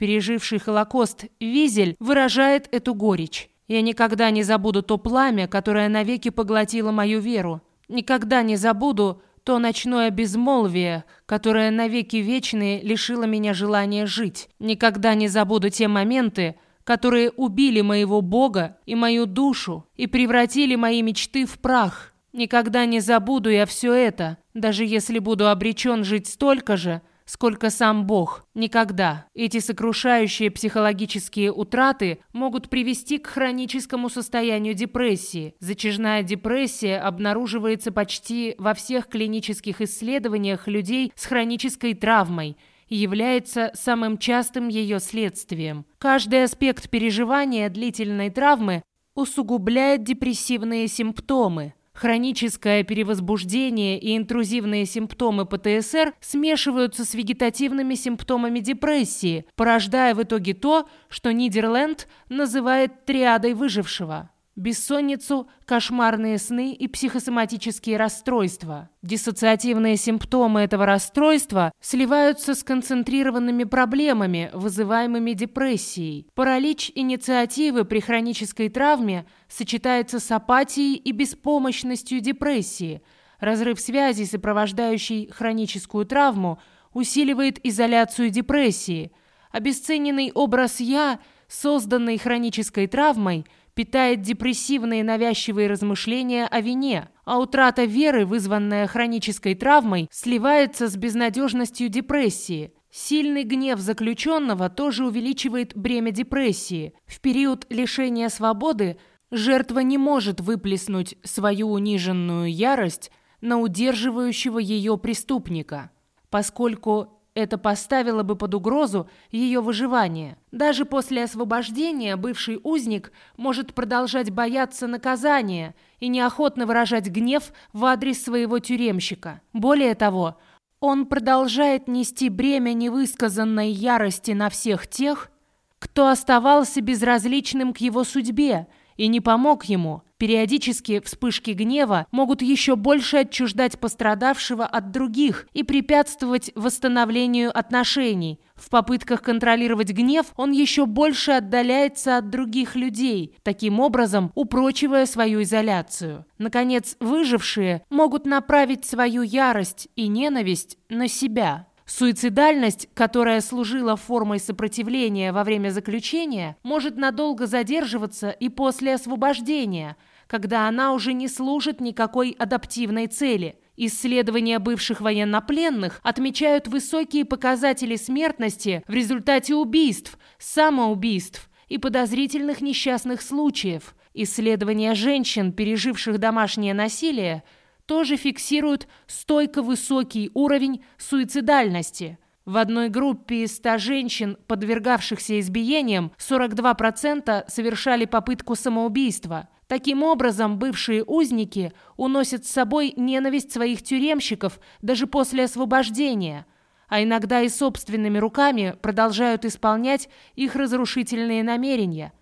Переживший Холокост Визель выражает эту горечь. «Я никогда не забуду то пламя, которое навеки поглотило мою веру. Никогда не забуду то ночное безмолвие, которое навеки вечные лишило меня желания жить. Никогда не забуду те моменты, которые убили моего Бога и мою душу и превратили мои мечты в прах. Никогда не забуду я все это, даже если буду обречен жить столько же, сколько сам Бог. Никогда. Эти сокрушающие психологические утраты могут привести к хроническому состоянию депрессии. Затяжная депрессия обнаруживается почти во всех клинических исследованиях людей с хронической травмой и является самым частым ее следствием. Каждый аспект переживания длительной травмы усугубляет депрессивные симптомы – Хроническое перевозбуждение и интрузивные симптомы ПТСР смешиваются с вегетативными симптомами депрессии, порождая в итоге то, что Нидерленд называет триадой выжившего бессонницу, кошмарные сны и психосоматические расстройства. Диссоциативные симптомы этого расстройства сливаются с концентрированными проблемами, вызываемыми депрессией. Паралич инициативы при хронической травме сочетается с апатией и беспомощностью депрессии. Разрыв связи, сопровождающий хроническую травму, усиливает изоляцию депрессии. Обесцененный образ «я», созданный хронической травмой – питает депрессивные навязчивые размышления о вине, а утрата веры, вызванная хронической травмой, сливается с безнадежностью депрессии. Сильный гнев заключенного тоже увеличивает бремя депрессии. В период лишения свободы жертва не может выплеснуть свою униженную ярость на удерживающего ее преступника, поскольку это поставило бы под угрозу ее выживание. Даже после освобождения бывший узник может продолжать бояться наказания и неохотно выражать гнев в адрес своего тюремщика. Более того, он продолжает нести бремя невысказанной ярости на всех тех, кто оставался безразличным к его судьбе и не помог ему – Периодически вспышки гнева могут еще больше отчуждать пострадавшего от других и препятствовать восстановлению отношений. В попытках контролировать гнев он еще больше отдаляется от других людей, таким образом упрочивая свою изоляцию. Наконец, выжившие могут направить свою ярость и ненависть на себя. Суицидальность, которая служила формой сопротивления во время заключения, может надолго задерживаться и после освобождения – когда она уже не служит никакой адаптивной цели. Исследования бывших военнопленных отмечают высокие показатели смертности в результате убийств, самоубийств и подозрительных несчастных случаев. Исследования женщин, переживших домашнее насилие, тоже фиксируют стойко высокий уровень суицидальности. В одной группе из 100 женщин, подвергавшихся избиениям, 42% совершали попытку самоубийства – Таким образом, бывшие узники уносят с собой ненависть своих тюремщиков даже после освобождения, а иногда и собственными руками продолжают исполнять их разрушительные намерения –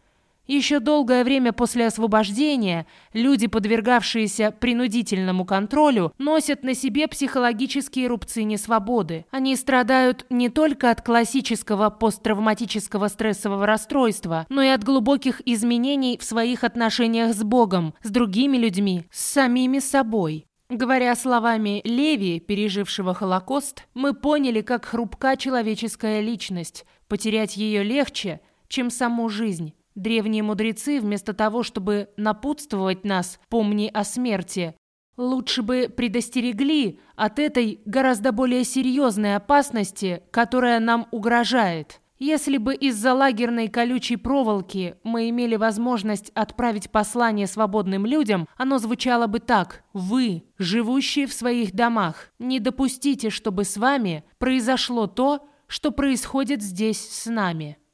еще долгое время после освобождения люди, подвергавшиеся принудительному контролю, носят на себе психологические рубцы несвободы. Они страдают не только от классического посттравматического стрессового расстройства, но и от глубоких изменений в своих отношениях с Богом, с другими людьми, с самими собой. Говоря словами Леви, пережившего Холокост, мы поняли, как хрупка человеческая личность. Потерять ее легче, чем саму жизнь. Древние мудрецы, вместо того, чтобы напутствовать нас «помни о смерти», лучше бы предостерегли от этой гораздо более серьезной опасности, которая нам угрожает. Если бы из-за лагерной колючей проволоки мы имели возможность отправить послание свободным людям, оно звучало бы так. «Вы, живущие в своих домах, не допустите, чтобы с вами произошло то, что происходит здесь с нами».